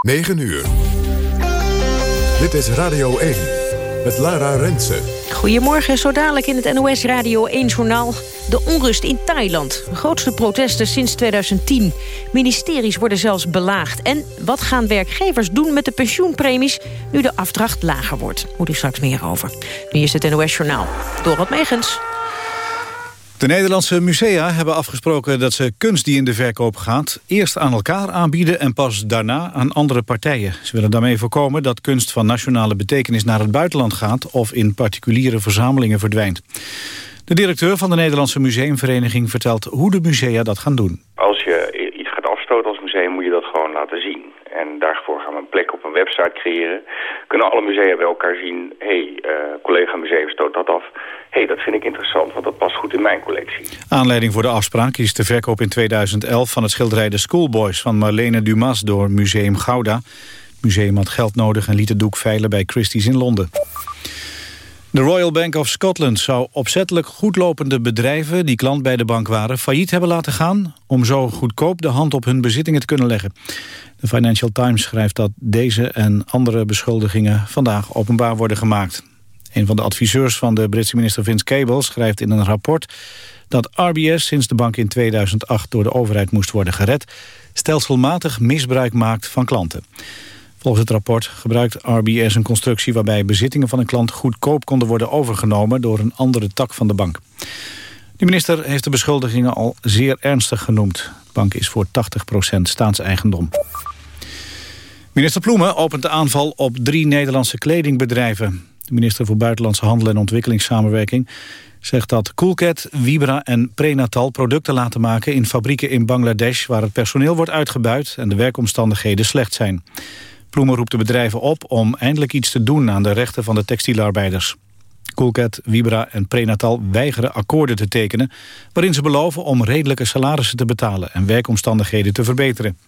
9 uur. Dit is Radio 1 met Lara Rensen. Goedemorgen, zo dadelijk in het NOS Radio 1-journaal. De onrust in Thailand. Grootste protesten sinds 2010. Ministeries worden zelfs belaagd. En wat gaan werkgevers doen met de pensioenpremies... nu de afdracht lager wordt? Moet u straks meer over. Nu is het NOS-journaal. Dorot Megens. De Nederlandse musea hebben afgesproken dat ze kunst die in de verkoop gaat... eerst aan elkaar aanbieden en pas daarna aan andere partijen. Ze willen daarmee voorkomen dat kunst van nationale betekenis naar het buitenland gaat... of in particuliere verzamelingen verdwijnt. De directeur van de Nederlandse Museumvereniging vertelt hoe de musea dat gaan doen. Als je iets gaat afstoten als museum moet je dat gewoon laten zien. En daarvoor gaan we een plek op een website creëren. Kunnen alle musea bij elkaar zien, hey, uh, collega museum stoot dat af hey, dat vind ik interessant, want dat past goed in mijn collectie. Aanleiding voor de afspraak is de verkoop in 2011 van het schilderij De Schoolboys van Marlene Dumas door Museum Gouda. Het museum had geld nodig en liet het doek veilen bij Christie's in Londen. De Royal Bank of Scotland zou opzettelijk goedlopende bedrijven... die klant bij de bank waren, failliet hebben laten gaan... om zo goedkoop de hand op hun bezittingen te kunnen leggen. De Financial Times schrijft dat deze en andere beschuldigingen... vandaag openbaar worden gemaakt. Een van de adviseurs van de Britse minister Vince Cable schrijft in een rapport dat RBS sinds de bank in 2008 door de overheid moest worden gered... stelselmatig misbruik maakt van klanten. Volgens het rapport gebruikt RBS een constructie waarbij bezittingen van een klant goedkoop konden worden overgenomen door een andere tak van de bank. De minister heeft de beschuldigingen al zeer ernstig genoemd. De bank is voor 80% staatseigendom. Minister Ploemen opent de aanval op drie Nederlandse kledingbedrijven. De minister voor Buitenlandse Handel en Ontwikkelingssamenwerking zegt dat Coolcat, Vibra en Prenatal producten laten maken in fabrieken in Bangladesh waar het personeel wordt uitgebuit en de werkomstandigheden slecht zijn. Ploemen roept de bedrijven op om eindelijk iets te doen aan de rechten van de textielarbeiders. Coolcat, Vibra en Prenatal weigeren akkoorden te tekenen... waarin ze beloven om redelijke salarissen te betalen... en werkomstandigheden te verbeteren.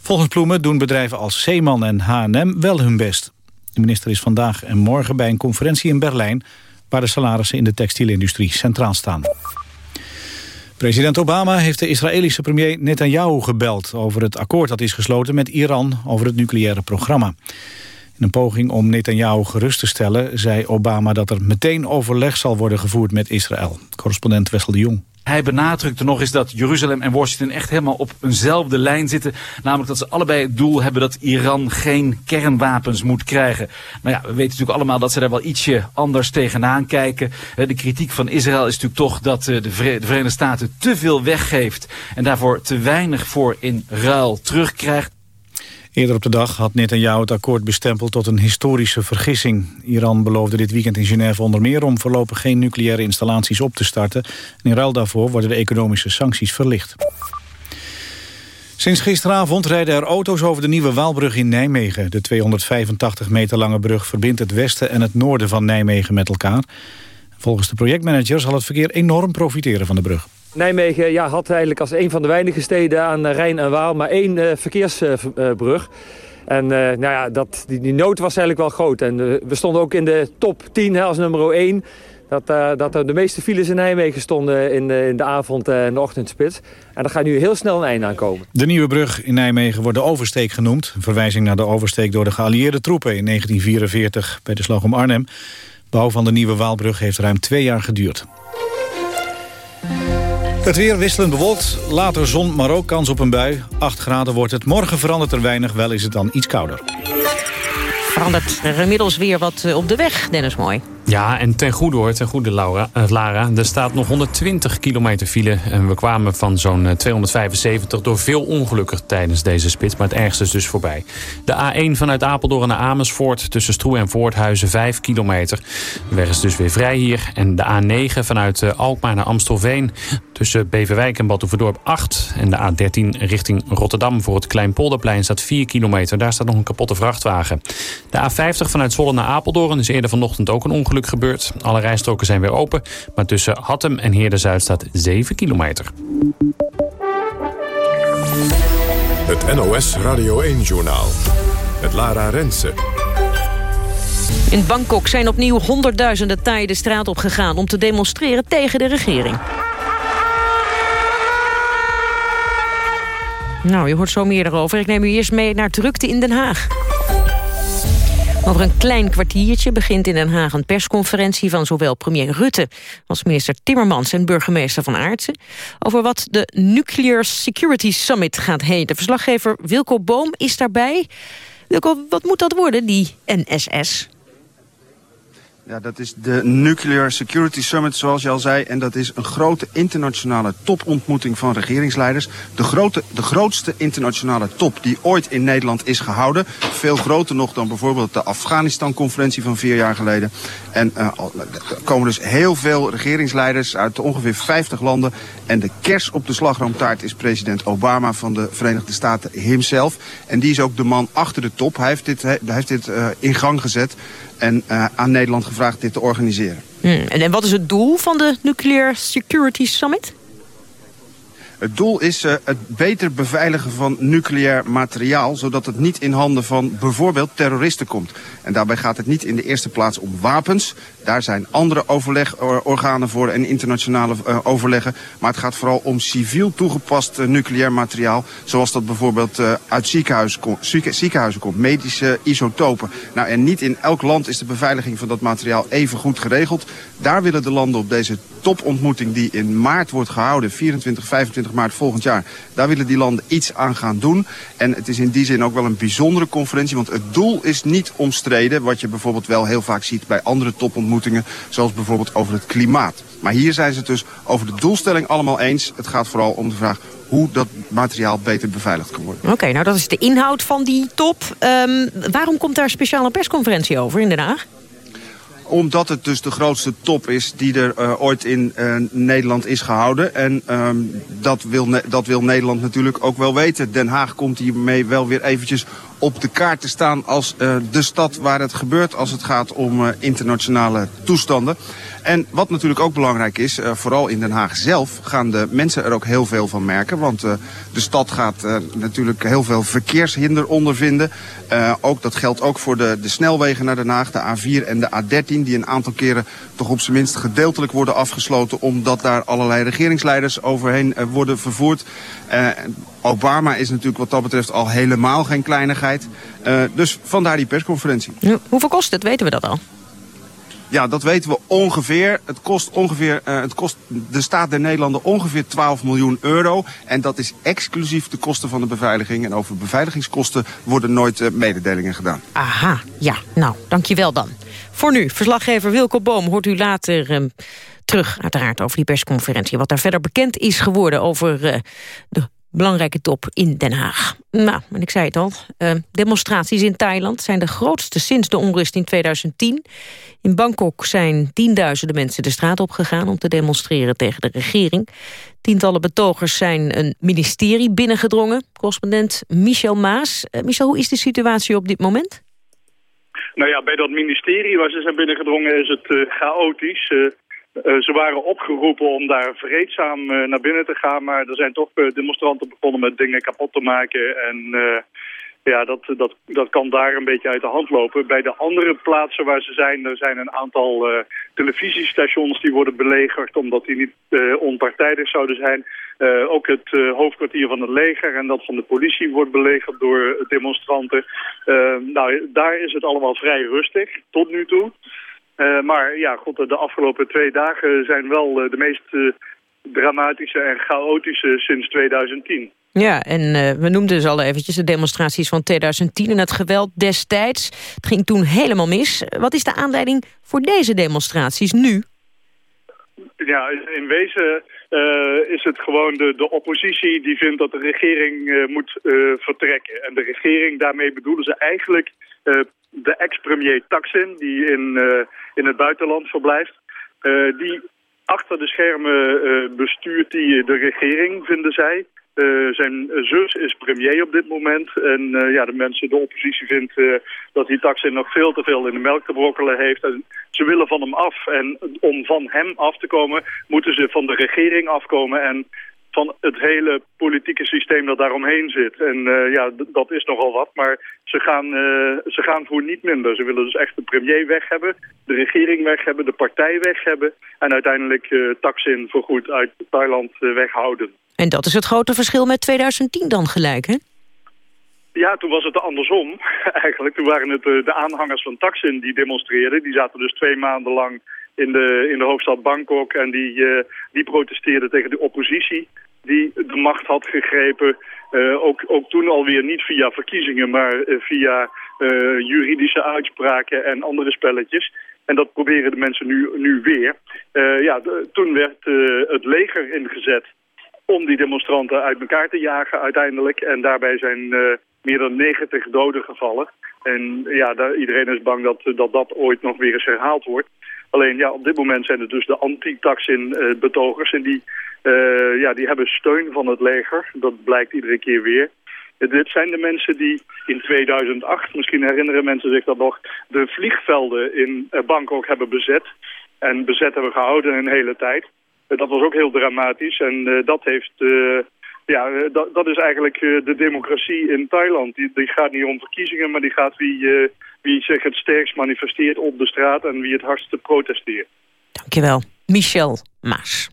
Volgens Ploemen doen bedrijven als Zeeman en H&M wel hun best. De minister is vandaag en morgen bij een conferentie in Berlijn... waar de salarissen in de textielindustrie centraal staan. President Obama heeft de Israëlische premier Netanyahu gebeld... over het akkoord dat is gesloten met Iran over het nucleaire programma. In een poging om Netanyahu gerust te stellen... zei Obama dat er meteen overleg zal worden gevoerd met Israël. Correspondent Wessel de Jong. Hij benadrukte nog eens dat Jeruzalem en Washington echt helemaal op eenzelfde lijn zitten. Namelijk dat ze allebei het doel hebben dat Iran geen kernwapens moet krijgen. Nou ja, we weten natuurlijk allemaal dat ze daar wel ietsje anders tegenaan kijken. De kritiek van Israël is natuurlijk toch dat eh, de Verenigde Staten te veel weggeeft. En daarvoor te weinig voor in ruil terugkrijgt. Eerder op de dag had Netanyahu het akkoord bestempeld tot een historische vergissing. Iran beloofde dit weekend in Genève onder meer om voorlopig geen nucleaire installaties op te starten. En in ruil daarvoor worden de economische sancties verlicht. Sinds gisteravond rijden er auto's over de nieuwe Waalbrug in Nijmegen. De 285 meter lange brug verbindt het westen en het noorden van Nijmegen met elkaar. Volgens de projectmanager zal het verkeer enorm profiteren van de brug. Nijmegen ja, had eigenlijk als een van de weinige steden aan Rijn en Waal maar één uh, verkeersbrug. en uh, nou ja, dat, die, nood was eigenlijk wel groot. En we stonden ook in de top 10 als nummer 1. Dat, dat de meeste files in Nijmegen stonden in, in de avond- en de ochtendspits. En daar gaat nu heel snel een einde aan komen. De nieuwe brug in Nijmegen wordt de Oversteek genoemd. Verwijzing naar de oversteek door de geallieerde troepen in 1944 bij de slag om Arnhem. Bouw van de nieuwe Waalbrug heeft ruim twee jaar geduurd. Het weer wisselend bewolkt, later zon, maar ook kans op een bui. 8 graden wordt het. Morgen verandert er weinig, wel is het dan iets kouder. Verandert er inmiddels weer wat eh, op de weg, Dennis Mooi. Ja, en ten goede hoor, ten goede Laura, uh, Lara. Er staat nog 120 kilometer file. En we kwamen van zo'n 275 door veel ongelukken tijdens deze spits. Maar het ergste is dus voorbij. De A1 vanuit Apeldoorn naar Amersfoort tussen Stroe en Voorthuizen 5 kilometer. De weg is dus weer vrij hier. En de A9 vanuit uh, Alkmaar naar Amstelveen tussen Beverwijk en Badhoevedorp 8. En de A13 richting Rotterdam voor het Kleinpolderplein staat 4 kilometer. Daar staat nog een kapotte vrachtwagen. De A50 vanuit Zwolle naar Apeldoorn is eerder vanochtend ook een ongeluk gebeurd. Alle rijstroken zijn weer open, maar tussen Hattem en Heerden-Zuid staat 7 kilometer. Het NOS Radio 1-journaal met Lara Rensen. In Bangkok zijn opnieuw honderdduizenden Thai de straat op gegaan... om te demonstreren tegen de regering. Nou, je hoort zo meer erover. Ik neem u eerst mee naar drukte in Den Haag. Over een klein kwartiertje begint in Den Haag een persconferentie van zowel premier Rutte als minister Timmermans en burgemeester Van Aartsen over wat de Nuclear Security Summit gaat heten. Verslaggever Wilco Boom is daarbij. Wilco, wat moet dat worden, die NSS? Ja, dat is de Nuclear Security Summit, zoals je al zei. En dat is een grote internationale topontmoeting van regeringsleiders. De, grote, de grootste internationale top die ooit in Nederland is gehouden. Veel groter nog dan bijvoorbeeld de Afghanistan-conferentie van vier jaar geleden. En uh, er komen dus heel veel regeringsleiders uit ongeveer 50 landen. En de kers op de slagroomtaart is president Obama van de Verenigde Staten himself. En die is ook de man achter de top. Hij heeft dit, hij heeft dit uh, in gang gezet en uh, aan Nederland gevraagd dit te organiseren. Hmm. En, en wat is het doel van de Nuclear Security Summit? Het doel is uh, het beter beveiligen van nucleair materiaal... zodat het niet in handen van bijvoorbeeld terroristen komt. En daarbij gaat het niet in de eerste plaats om wapens. Daar zijn andere overlegorganen voor en internationale uh, overleggen. Maar het gaat vooral om civiel toegepast nucleair materiaal. Zoals dat bijvoorbeeld uit ziekenhuizen, ziekenhuizen komt. Medische isotopen. Nou, en niet in elk land is de beveiliging van dat materiaal even goed geregeld. Daar willen de landen op deze topontmoeting die in maart wordt gehouden... 24, 25 maart volgend jaar... daar willen die landen iets aan gaan doen. En het is in die zin ook wel een bijzondere conferentie... want het doel is niet omstreden... wat je bijvoorbeeld wel heel vaak ziet bij andere topontmoetingen... zoals bijvoorbeeld over het klimaat. Maar hier zijn ze het dus over de doelstelling allemaal eens. Het gaat vooral om de vraag hoe dat materiaal beter beveiligd kan worden. Oké, nou dat is de inhoud van die top. Um, waarom komt daar speciaal een persconferentie over in Den Haag? Omdat het dus de grootste top is die er uh, ooit in uh, Nederland is gehouden. En um, dat, wil dat wil Nederland natuurlijk ook wel weten. Den Haag komt hiermee wel weer eventjes op de kaart te staan als uh, de stad waar het gebeurt als het gaat om internationale toestanden. En wat natuurlijk ook belangrijk is, uh, vooral in Den Haag zelf gaan de mensen er ook heel veel van merken. Want uh, de stad gaat uh, natuurlijk heel veel verkeershinder ondervinden. Ook, dat geldt ook voor de, de snelwegen naar Den Haag, de A4 en de A13... die een aantal keren toch op zijn minst gedeeltelijk worden afgesloten... omdat daar allerlei regeringsleiders overheen worden vervoerd. Obama is natuurlijk wat dat betreft al helemaal geen kleinigheid. Dus vandaar die persconferentie. Hoeveel kost het? Weten we dat al? Ja, dat weten we ongeveer. Het kost, ongeveer, uh, het kost de staat der Nederlanden ongeveer 12 miljoen euro. En dat is exclusief de kosten van de beveiliging. En over beveiligingskosten worden nooit uh, mededelingen gedaan. Aha, ja. Nou, dankjewel dan. Voor nu, verslaggever Wilco Boom hoort u later uh, terug uiteraard over die persconferentie. Wat daar verder bekend is geworden over uh, de belangrijke top in Den Haag. Nou, en ik zei het al, uh, demonstraties in Thailand zijn de grootste sinds de onrust in 2010. In Bangkok zijn tienduizenden mensen de straat opgegaan om te demonstreren tegen de regering. Tientallen betogers zijn een ministerie binnengedrongen. Correspondent Michel Maas. Uh, Michel, hoe is de situatie op dit moment? Nou ja, bij dat ministerie waar ze zijn binnengedrongen is het uh, chaotisch. Uh, ze waren opgeroepen om daar vreedzaam uh, naar binnen te gaan, maar er zijn toch uh, demonstranten begonnen met dingen kapot te maken. En ja, dat, dat, dat kan daar een beetje uit de hand lopen. Bij de andere plaatsen waar ze zijn, er zijn een aantal televisiestations die worden belegerd omdat die niet onpartijdig zouden zijn. ook het hoofdkwartier van het leger en dat van de politie wordt belegerd door demonstranten. nou, daar is het allemaal vrij rustig tot nu toe. Uh, maar ja, god, de afgelopen twee dagen zijn wel uh, de meest uh, dramatische en chaotische sinds 2010. Ja, en we noemden dus al eventjes de demonstraties van 2010 en het geweld destijds. Het ging toen helemaal mis. Wat is de aanleiding voor deze demonstraties nu? Ja, in wezen is het gewoon de, de oppositie die vindt dat de regering moet vertrekken. En de regering, daarmee bedoelen ze eigenlijk de ex-premier Taksin, die in, uh, in het buitenland verblijft, uh, die achter de schermen bestuurt die de regering, vinden zij. Zijn zus is premier op dit moment. En ja, de mensen, de oppositie vindt dat die Taksin nog veel te veel in de melk te brokkelen heeft. En ze willen van hem af. En om van hem af te komen, moeten ze van de regering afkomen. En van het hele politieke systeem dat daaromheen zit. En uh, ja, dat is nogal wat, maar ze gaan, uh, ze gaan voor niet minder. Ze willen dus echt de premier weg hebben, de regering weg hebben, de partij weg hebben... en uiteindelijk uh, Taksin voorgoed uit Thailand weghouden. En dat is het grote verschil met 2010 dan gelijk, hè? Ja, toen was het andersom eigenlijk. Toen waren het de aanhangers van Taksin die demonstreerden. Die zaten dus twee maanden lang in de, in de hoofdstad Bangkok en die, die protesteerden tegen de oppositie die de macht had gegrepen. Uh, ook, ook toen alweer niet via verkiezingen, maar uh, via uh, juridische uitspraken en andere spelletjes. En dat proberen de mensen nu, nu weer. ja, toen werd het leger ingezet om die demonstranten uit elkaar te jagen uiteindelijk. En daarbij zijn meer dan 90 doden gevallen. En ja, daar, iedereen is bang dat, dat dat ooit nog weer eens herhaald wordt. Alleen ja, op dit moment zijn het dus de anti-Taksin-betogers. en die, uh, ja, die hebben steun van het leger. Dat blijkt iedere keer weer. dit zijn de mensen die in 2008, misschien herinneren mensen zich dat nog... de vliegvelden in Bangkok hebben bezet. En bezet hebben gehouden een hele tijd. Dat was ook heel dramatisch. En dat heeft ja, eh, dat, dat is eigenlijk eh, de democratie in Thailand. Die, die gaat niet om verkiezingen, maar die gaat wie, uh, wie zich het sterkst manifesteert op de straat en wie het hardste protesteert. Dankjewel, Michel Maas.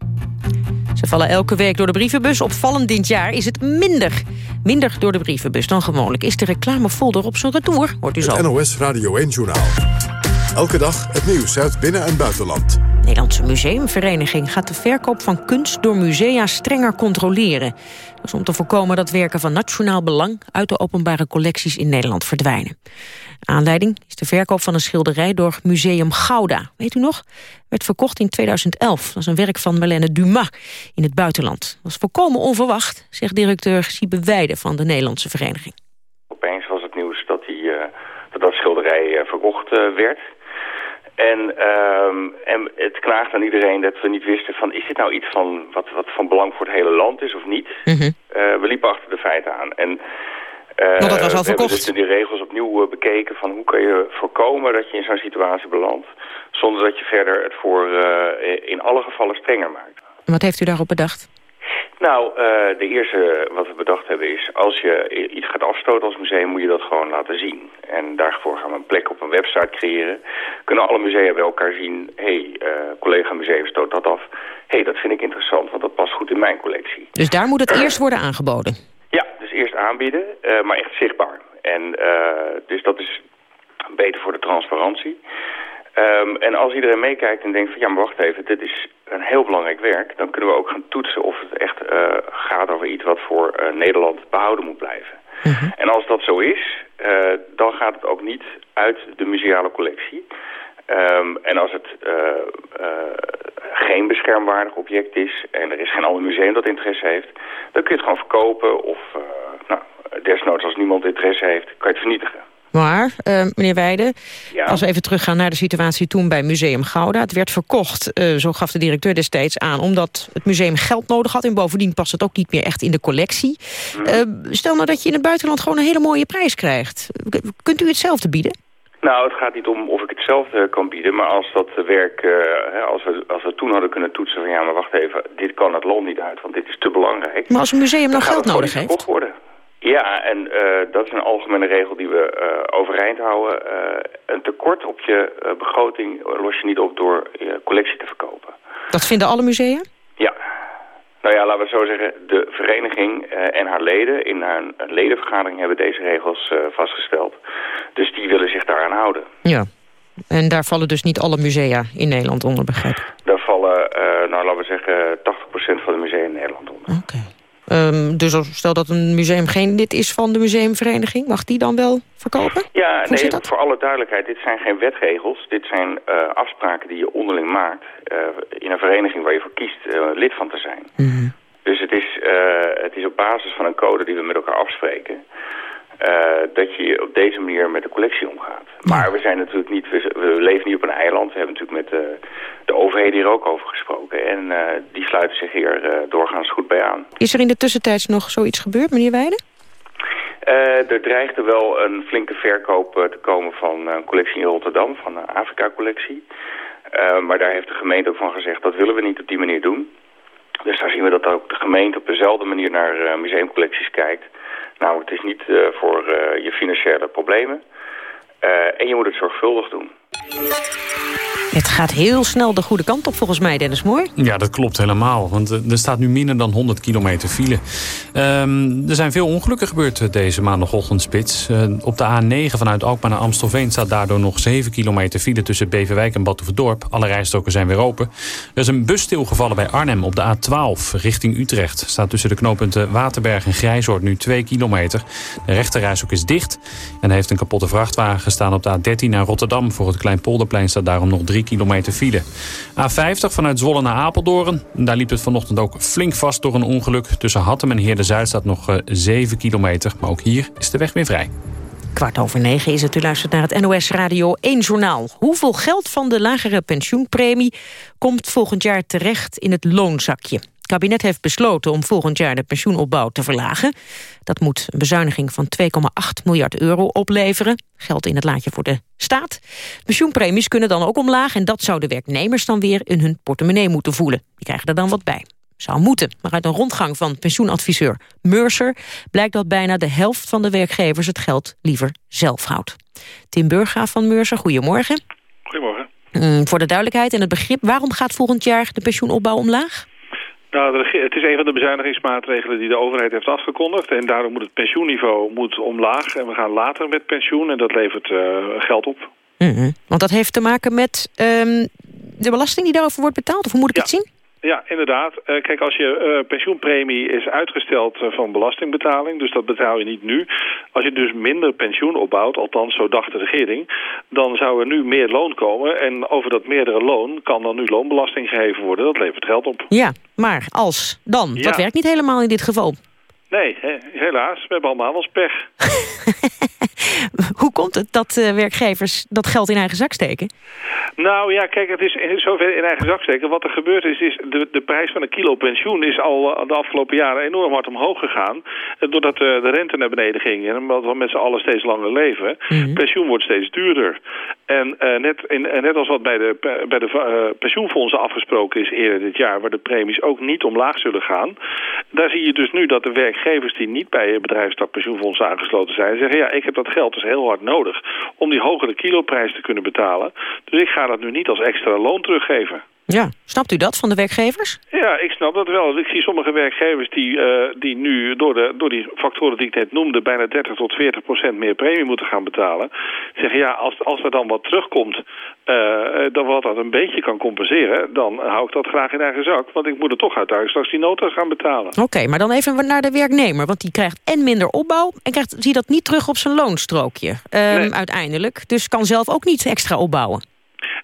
Ze vallen elke week door de brievenbus. Opvallend dit jaar is het minder. Minder door de brievenbus dan gewoonlijk. Is de reclamefolder op zijn retour, hoort u zo. Het NOS Radio 1-journaal. Elke dag het nieuws uit binnen- en buitenland. Nederlandse Museumvereniging gaat de verkoop van kunst door musea strenger controleren. Dat is om te voorkomen dat werken van nationaal belang uit de openbare collecties in Nederland verdwijnen. Aanleiding is de verkoop van een schilderij door Museum Gouda. Weet u nog? Werd verkocht in 2011. Dat is een werk van Marlène Dumas in het buitenland. Dat was volkomen onverwacht, zegt directeur Siebe Weide van de Nederlandse Vereniging. Opeens was het nieuws dat die, uh, dat, dat schilderij uh, verkocht uh, werd. En, um, en het knaagt aan iedereen dat we niet wisten van... is dit nou iets van wat, wat van belang voor het hele land is of niet? Mm -hmm. uh, we liepen achter de feiten aan. En uh, dat was al we verkocht. hebben dus die regels opnieuw uh, bekeken van hoe kan je voorkomen dat je in zo'n situatie belandt... zonder dat je verder het voor in alle gevallen strenger maakt. En wat heeft u daarop bedacht? Nou, uh, de eerste wat we bedacht hebben is... als je iets gaat afstoten als museum, moet je dat gewoon laten zien. En daarvoor gaan we een plek op een website creëren. Kunnen alle musea bij elkaar zien... hé, hey, uh, collega museum stoot dat af. Hé, hey, dat vind ik interessant, want dat past goed in mijn collectie. Dus daar moet het eerst worden aangeboden? Ja, dus eerst aanbieden, uh, maar echt zichtbaar. En dus dat is beter voor de transparantie. Um, en als iedereen meekijkt en denkt van ja, maar wacht even, dit is een heel belangrijk werk, dan kunnen we ook gaan toetsen of het echt uh, gaat over iets wat voor uh, Nederland behouden moet blijven. -hmm. En als dat zo is, uh, dan gaat het ook niet uit de museale collectie. Um, en als het geen beschermwaardig object is en er is geen ander museum dat interesse heeft, dan kun je het gewoon verkopen of nou, desnoods als niemand interesse heeft, kan je het vernietigen. Maar, uh, meneer Weijden, ja. als we even teruggaan naar de situatie toen bij Museum Gouda. Het werd verkocht, uh, zo gaf de directeur destijds aan, omdat het museum geld nodig had. En bovendien past het ook niet meer echt in de collectie. Mm. Uh, stel nou dat je in het buitenland gewoon een hele mooie prijs krijgt. Kunt u hetzelfde bieden? Nou, het gaat niet om of ik hetzelfde kan bieden, maar als dat werk, uh, als, we, als we toen hadden kunnen toetsen van ja, maar wacht even, dit kan het land niet uit, want dit is te belangrijk. Maar als een museum nog geld nodig heeft? worden. Ja, en uh, dat is een algemene regel die we uh, overeind houden. Uh, een tekort op je begroting los je niet op door je collectie te verkopen. Dat vinden alle musea? Ja. Nou ja, laten we zo zeggen, de vereniging en haar leden in haar ledenvergadering hebben deze regels vastgesteld. Dus die willen zich daaraan houden. Ja, en daar vallen dus niet alle musea in Nederland onder, begrijp Daar vallen, nou laten we zeggen, 80% van de musea in Nederland onder. Oké. Okay. Um, dus stel dat een museum geen lid is van de museumvereniging, mag die dan wel verkopen? Ja, Hoe nee, voor alle duidelijkheid, dit zijn geen wetregels. Dit zijn uh, afspraken die je onderling maakt uh, in een vereniging waar je voor kiest uh, lid van te zijn. Mm -hmm. Dus het is, het is op basis van een code die we met elkaar afspreken... dat je op deze manier met de collectie omgaat. Maar we zijn natuurlijk niet, we, leven niet op een eiland. We hebben natuurlijk met de, de overheden hier ook over gesproken. En uh, die sluiten zich hier doorgaans goed bij aan. Is er in de tussentijd nog zoiets gebeurd, meneer Weijden? Uh, er dreigde wel een flinke verkoop te komen van een collectie in Rotterdam, van een Afrika-collectie. maar daar heeft de gemeente ook van gezegd, dat willen we niet op die manier doen. Dus daar zien we dat ook de gemeente op dezelfde manier naar museumcollecties kijkt. Nou, het is niet voor je financiële problemen. Uh, en je moet het zorgvuldig doen. Het gaat heel snel de goede kant op volgens mij, Dennis Mooi. Ja, dat klopt helemaal. Want eh, er staat nu minder dan 100 kilometer file. Um, er zijn veel ongelukken gebeurd eh, deze maandagochtendspits. Uh, op de A9 vanuit Alkmaar naar Amstelveen staat daardoor nog 7 kilometer file... tussen Beverwijk en Batuverdorp. Alle rijstroken zijn weer open. Er is een bus stilgevallen bij Arnhem op de A12 richting Utrecht. Staat tussen de knooppunten Waterberg en Grijzoord nu 2 kilometer. De rechterrijstrook is dicht. En heeft een kapotte vrachtwagen gestaan op de A13 naar Rotterdam. Voor het Kleinpolderplein staat daarom nog 3 kilometer file. A50 vanuit Zwolle naar Apeldoorn. Daar liep het vanochtend ook flink vast door een ongeluk. Tussen Hattem en Heerde-Zuid staat nog 7 eh, kilometer. Maar ook hier is de weg weer vrij. Kwart over negen is het. U luistert naar het NOS Radio 1 Journaal. Hoeveel geld van de lagere pensioenpremie komt volgend jaar terecht in het loonzakje? Het kabinet heeft besloten om volgend jaar de pensioenopbouw te verlagen. Dat moet een bezuiniging van 2,8 miljard euro opleveren. Geld in het laadje voor de staat. Pensioenpremies kunnen dan ook omlaag... en dat zouden werknemers dan weer in hun portemonnee moeten voelen. Die krijgen er dan wat bij. Zou moeten, maar uit een rondgang van pensioenadviseur Mercer... blijkt dat bijna de helft van de werkgevers het geld liever zelf houdt. Tim Burga van Mercer, goedemorgen. Goedemorgen. Mm, voor de duidelijkheid en het begrip, waarom gaat volgend jaar de pensioenopbouw omlaag? Nou, het is een van de bezuinigingsmaatregelen die de overheid heeft afgekondigd. En daarom moet het pensioenniveau moet omlaag. En we gaan later met pensioen en dat levert uh, geld op. Mm -hmm. Want dat heeft te maken met um, de belasting die daarover wordt betaald? Of hoe moet ik ja. het zien? Ja, inderdaad. Uh, kijk, als je uh, pensioenpremie is uitgesteld uh, van belastingbetaling, dus dat betaal je niet nu. Als je dus minder pensioen opbouwt, althans zo dacht de regering, dan zou er nu meer loon komen. En over dat meerdere loon kan dan nu loonbelasting geheven worden. Dat levert geld op. Ja, maar als dan? Ja. Dat werkt niet helemaal in dit geval. Nee, he, helaas. We hebben allemaal ons pech. Hoe komt het dat uh, werkgevers dat geld in eigen zak steken? Nou ja, kijk, het is zover in eigen zak steken. Wat er gebeurd is, is de, de prijs van een kilo pensioen is al uh, de afgelopen jaren enorm hard omhoog gegaan. Uh, doordat de rente naar beneden ging en omdat we met z'n allen steeds langer leven. Mm -hmm. Pensioen wordt steeds duurder. En net, in, net als wat bij de, bij de pensioenfondsen afgesproken is eerder dit jaar, waar de premies ook niet omlaag zullen gaan. Daar zie je dus nu dat de werkgevers die niet bij bedrijfstak pensioenfondsen aangesloten zijn, zeggen ja, ik heb dat geld dus heel hard nodig om die hogere kiloprijs te kunnen betalen. Dus ik ga dat nu niet als extra loon teruggeven. Ja, snapt u dat van de werkgevers? Ja, ik snap dat wel. Ik zie sommige werkgevers die, uh, die nu door, de, door die factoren die ik net noemde... bijna 30 tot 40 procent meer premie moeten gaan betalen. Zeggen ja, als, als er dan wat terugkomt... Uh, dan wat dat een beetje kan compenseren... dan hou ik dat graag in eigen zak. Want ik moet er toch uiteindelijk straks die nota gaan betalen. Oké, okay, maar dan even naar de werknemer. Want die krijgt en minder opbouw... en krijgt, zie dat niet terug op zijn loonstrookje um, nee. uiteindelijk. Dus kan zelf ook niet extra opbouwen.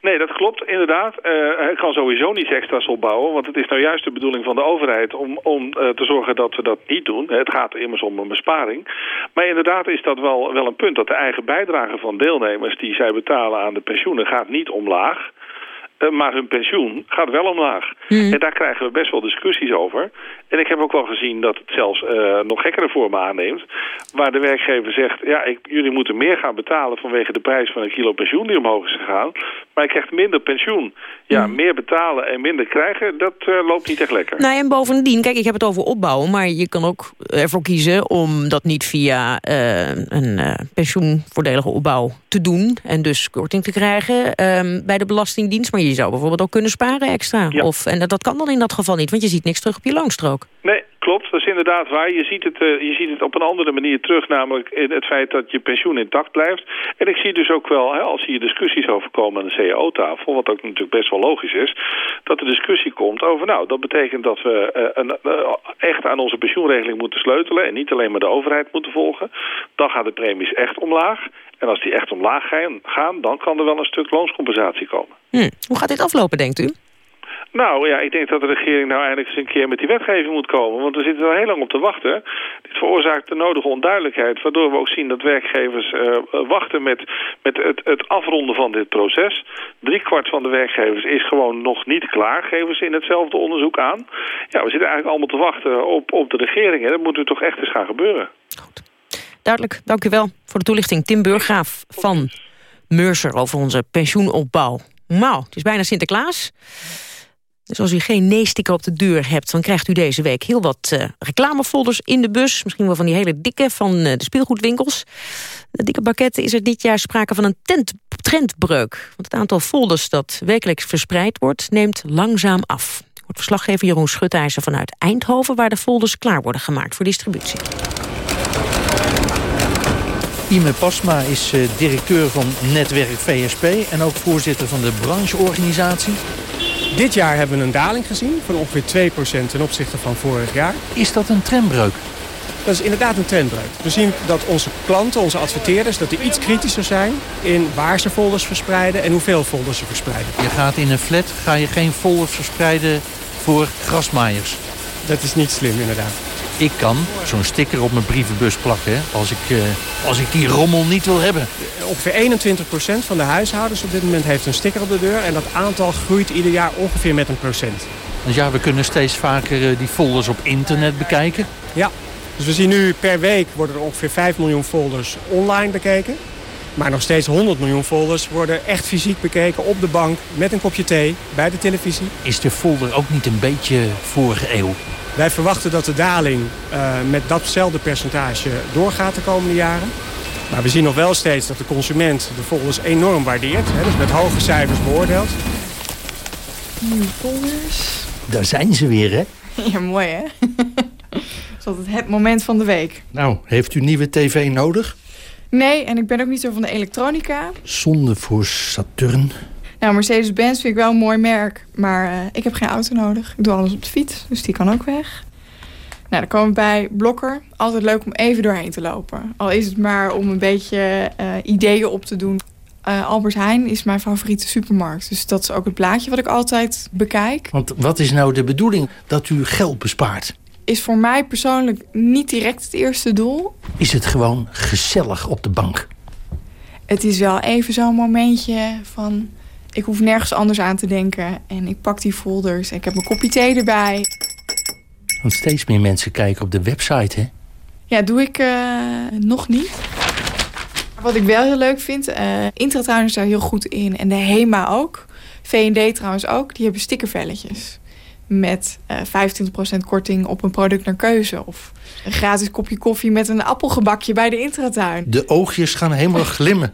Nee, dat klopt inderdaad. Uh, hij kan sowieso niets extra's opbouwen. Want het is nou juist de bedoeling van de overheid om, om uh, te zorgen dat we dat niet doen. Het gaat immers om een besparing. Maar inderdaad is dat wel, wel een punt. Dat de eigen bijdrage van deelnemers die zij betalen aan de pensioenen gaat niet omlaag. Uh, maar hun pensioen gaat wel omlaag. Mm. En daar krijgen we best wel discussies over. En ik heb ook wel gezien dat het zelfs uh, nog gekkere vormen aanneemt. Waar de werkgever zegt, ja, ik, jullie moeten meer gaan betalen vanwege de prijs van een kilo pensioen die omhoog is gegaan. Maar je krijgt minder pensioen. Ja, mm. meer betalen en minder krijgen, dat uh, loopt niet echt lekker. Nou, en bovendien, kijk, ik heb het over opbouwen. Maar je kan ook ervoor kiezen om dat niet via uh, een pensioenvoordelige opbouw te doen. En dus korting te krijgen bij de Belastingdienst. Maar je zou bijvoorbeeld ook kunnen sparen extra. Ja. Of, en dat kan dan in dat geval niet, want je ziet niks terug op je loonstrook. Nee, klopt. Dat is inderdaad waar. Je ziet, het, uh, je ziet het op een andere manier terug, namelijk in het feit dat je pensioen intact blijft. En ik zie dus ook wel, hè, als hier discussies over komen aan de CAO-tafel, wat ook natuurlijk best wel logisch is, dat de discussie komt over, nou, dat betekent dat we een, uh, echt aan onze pensioenregeling moeten sleutelen en niet alleen maar de overheid moeten volgen. Dan gaan de premies echt omlaag. En als die echt omlaag gaan, dan kan er wel een stuk loonscompensatie komen. Hm. Hoe gaat dit aflopen, denkt u? Nou ja, ik denk dat de regering nou eindelijk eens een keer met die wetgeving moet komen. Want we zitten er heel lang op te wachten. Dit veroorzaakt de nodige onduidelijkheid. Waardoor we ook zien dat werkgevers uh, wachten met, met het, het afronden van dit proces. Drie kwart van de werkgevers is gewoon nog niet klaar. Geven ze in hetzelfde onderzoek aan. Ja, we zitten eigenlijk allemaal te wachten op, op de regering. En dat moet er toch echt eens gaan gebeuren. Goed. Duidelijk, dank u wel voor de toelichting. Tim Burgraaf van Mercer over onze pensioenopbouw. Nou, het is bijna Sinterklaas. Dus als u geen nee-sticker op de deur hebt... dan krijgt u deze week heel wat uh, reclamefolders in de bus. Misschien wel van die hele dikke van uh, de speelgoedwinkels. De dikke pakketten is er dit jaar sprake van een tent trendbreuk. Want het aantal folders dat wekelijks verspreid wordt, neemt langzaam af. Wordt verslaggever Jeroen Schutijzer vanuit Eindhoven... waar de folders klaar worden gemaakt voor distributie. Ime Pasma is eh, directeur van Netwerk VSP en ook voorzitter van de brancheorganisatie. Dit jaar hebben we een daling gezien van ongeveer 2% ten opzichte van vorig jaar. Is dat een trendbreuk? Dat is inderdaad een trendbreuk. We zien dat onze klanten, onze adverteerders, dat die iets kritischer zijn in waar ze folders verspreiden en hoeveel folders ze verspreiden. Je gaat in een flat, ga je geen folders verspreiden voor grasmaaiers. Dat is niet slim inderdaad. Ik kan zo'n sticker op mijn brievenbus plakken als ik, uh, als ik die rommel niet wil hebben. Ongeveer 21% van de huishoudens op dit moment heeft een sticker op de deur. En dat aantal groeit ieder jaar ongeveer met een procent. Want ja, we kunnen steeds vaker uh, die folders op internet bekijken. Ja, dus we zien nu per week worden er ongeveer 5 miljoen folders online bekeken. Maar nog steeds 100 miljoen folders worden echt fysiek bekeken op de bank met een kopje thee bij de televisie. Is de folder ook niet een beetje vorige eeuw? Wij verwachten dat de daling uh, met datzelfde percentage doorgaat de komende jaren. Maar we zien nog wel steeds dat de consument de folders enorm waardeert. Hè, dus met hoge cijfers beoordeeld. Nieuwe folders. Daar zijn ze weer, hè? Ja, mooi, hè? Dat is altijd het moment van de week. Nou, heeft u nieuwe tv nodig? Nee, en ik ben ook niet zo van de elektronica. Zonde voor Saturn. Nou, Mercedes-Benz vind ik wel een mooi merk. Maar uh, ik heb geen auto nodig. Ik doe alles op de fiets, dus die kan ook weg. Nou, dan komen we bij Blokker. Altijd leuk om even doorheen te lopen. Al is het maar om een beetje uh, ideeën op te doen. Uh, Albert Heijn is mijn favoriete supermarkt. Dus dat is ook het blaadje wat ik altijd bekijk. Want wat is nou de bedoeling? Dat u geld bespaart? Is voor mij persoonlijk niet direct het eerste doel. Is het gewoon gezellig op de bank? Het is wel even zo'n momentje van... ik hoef nergens anders aan te denken. En ik pak die folders en ik heb mijn kopje thee erbij. Want steeds meer mensen kijken op de website, hè? Ja, doe ik uh, nog niet. Wat ik wel heel leuk vind, uh, Intratuin is daar heel goed in. En de HEMA ook. V&D trouwens ook. Die hebben stickervelletjes. Met uh, 25% korting op een product naar keuze. Of een gratis kopje koffie met een appelgebakje bij de Intratuin. De oogjes gaan helemaal glimmen.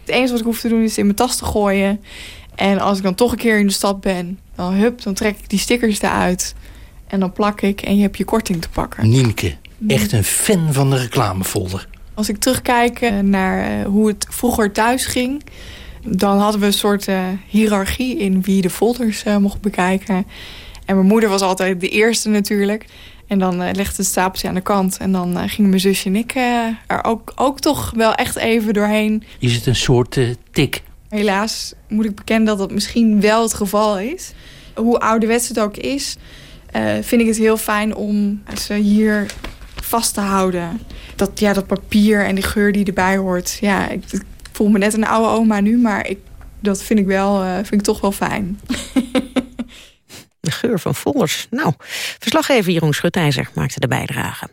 Het enige wat ik hoef te doen is in mijn tas te gooien. En als ik dan toch een keer in de stad ben, dan hup, dan trek ik die stickers eruit. En dan plak ik en je hebt je korting te pakken. Nienke, echt een fan van de reclamefolder. Als ik terugkijk naar hoe het vroeger thuis ging... dan hadden we een soort uh, hiërarchie in wie de folders uh, mocht bekijken. En mijn moeder was altijd de eerste natuurlijk. En dan uh, legde het stapeltje aan de kant. En dan gingen mijn zusje en ik er ook, ook toch wel echt even doorheen. Is het een soort tik? Helaas moet ik bekennen dat dat misschien wel het geval is. Hoe ouderwets het ook is... Vind ik het heel fijn om ze hier vast te houden. Dat, ja, dat papier en die geur die erbij hoort. Ja, ik voel me net een oude oma nu, maar ik, dat vind ik, wel, uh, vind ik toch wel fijn. De geur van Vollers. Nou, verslaggever Jeroen Schutijzer maakte de bijdrage.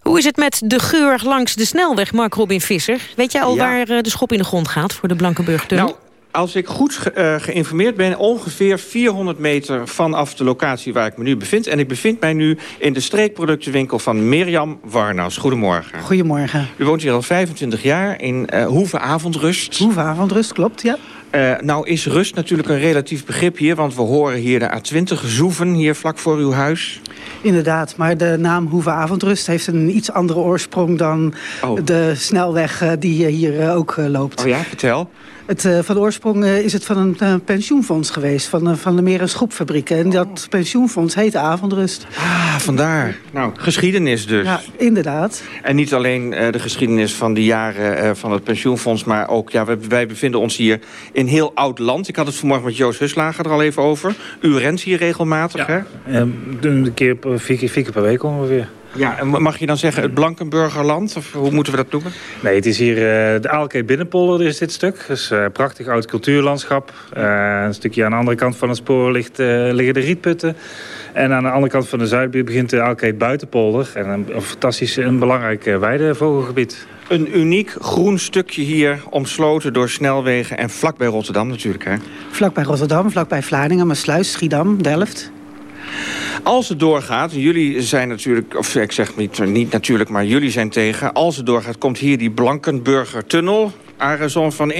Hoe is het met de geur langs de snelweg, Mark Robin Visser? Weet jij al ja. waar uh, de schop in de grond gaat voor de Blankenburg-tunnel? Nou, als ik goed ge uh, geïnformeerd ben, ongeveer 400 meter vanaf de locatie waar ik me nu bevind. En ik bevind mij nu in de streekproductenwinkel van Mirjam Warnaus. Goedemorgen. Goedemorgen. U woont hier al 25 jaar in uh, Hoeve Avondrust. Hoeve Avondrust, klopt, ja. Uh, nou is rust natuurlijk een relatief begrip hier... want we horen hier de A20 zoeven hier vlak voor uw huis. Inderdaad, maar de naam Hoeve Avondrust heeft een iets andere oorsprong... dan oh. de snelweg die hier ook loopt. Oh ja, vertel. Het, uh, van oorsprong uh, is het van een uh, pensioenfonds geweest, van, uh, van de en Schroepfabrieken. En dat pensioenfonds heette Avondrust. Ah, vandaar. Nou, geschiedenis dus. Ja, inderdaad. En niet alleen de geschiedenis van de jaren van het pensioenfonds... maar ook, ja, wij, wij, bevinden ons hier in heel oud land. Ik had het vanmorgen met Joost Huslager er al even over. U rent hier regelmatig, ja. hè? een keer, vier keer, vier keer per week ongeveer. Ja, en mag je dan zeggen het Blankenburgerland? Of hoe moeten we dat noemen? Nee, het is hier uh, de Aalkee Binnenpolder is dit stuk. Dus uh, prachtig oud cultuurlandschap. Uh, een stukje aan de andere kant van het spoor ligt, liggen de rietputten. En aan de andere kant van de Zuidbuurt begint de Aalkee Buitenpolder. En een, een fantastisch en belangrijk weidevogelgebied. Een uniek groen stukje hier, omsloten door snelwegen en vlakbij Rotterdam natuurlijk, hè? Vlakbij Rotterdam, vlakbij Vlaardingen, Maasluis, Schiedam, Delft. Als het doorgaat, jullie zijn natuurlijk, of ik zeg niet, niet natuurlijk, maar jullie zijn tegen. Als het doorgaat, komt hier die Blankenburger Tunnel Arizon van 1,1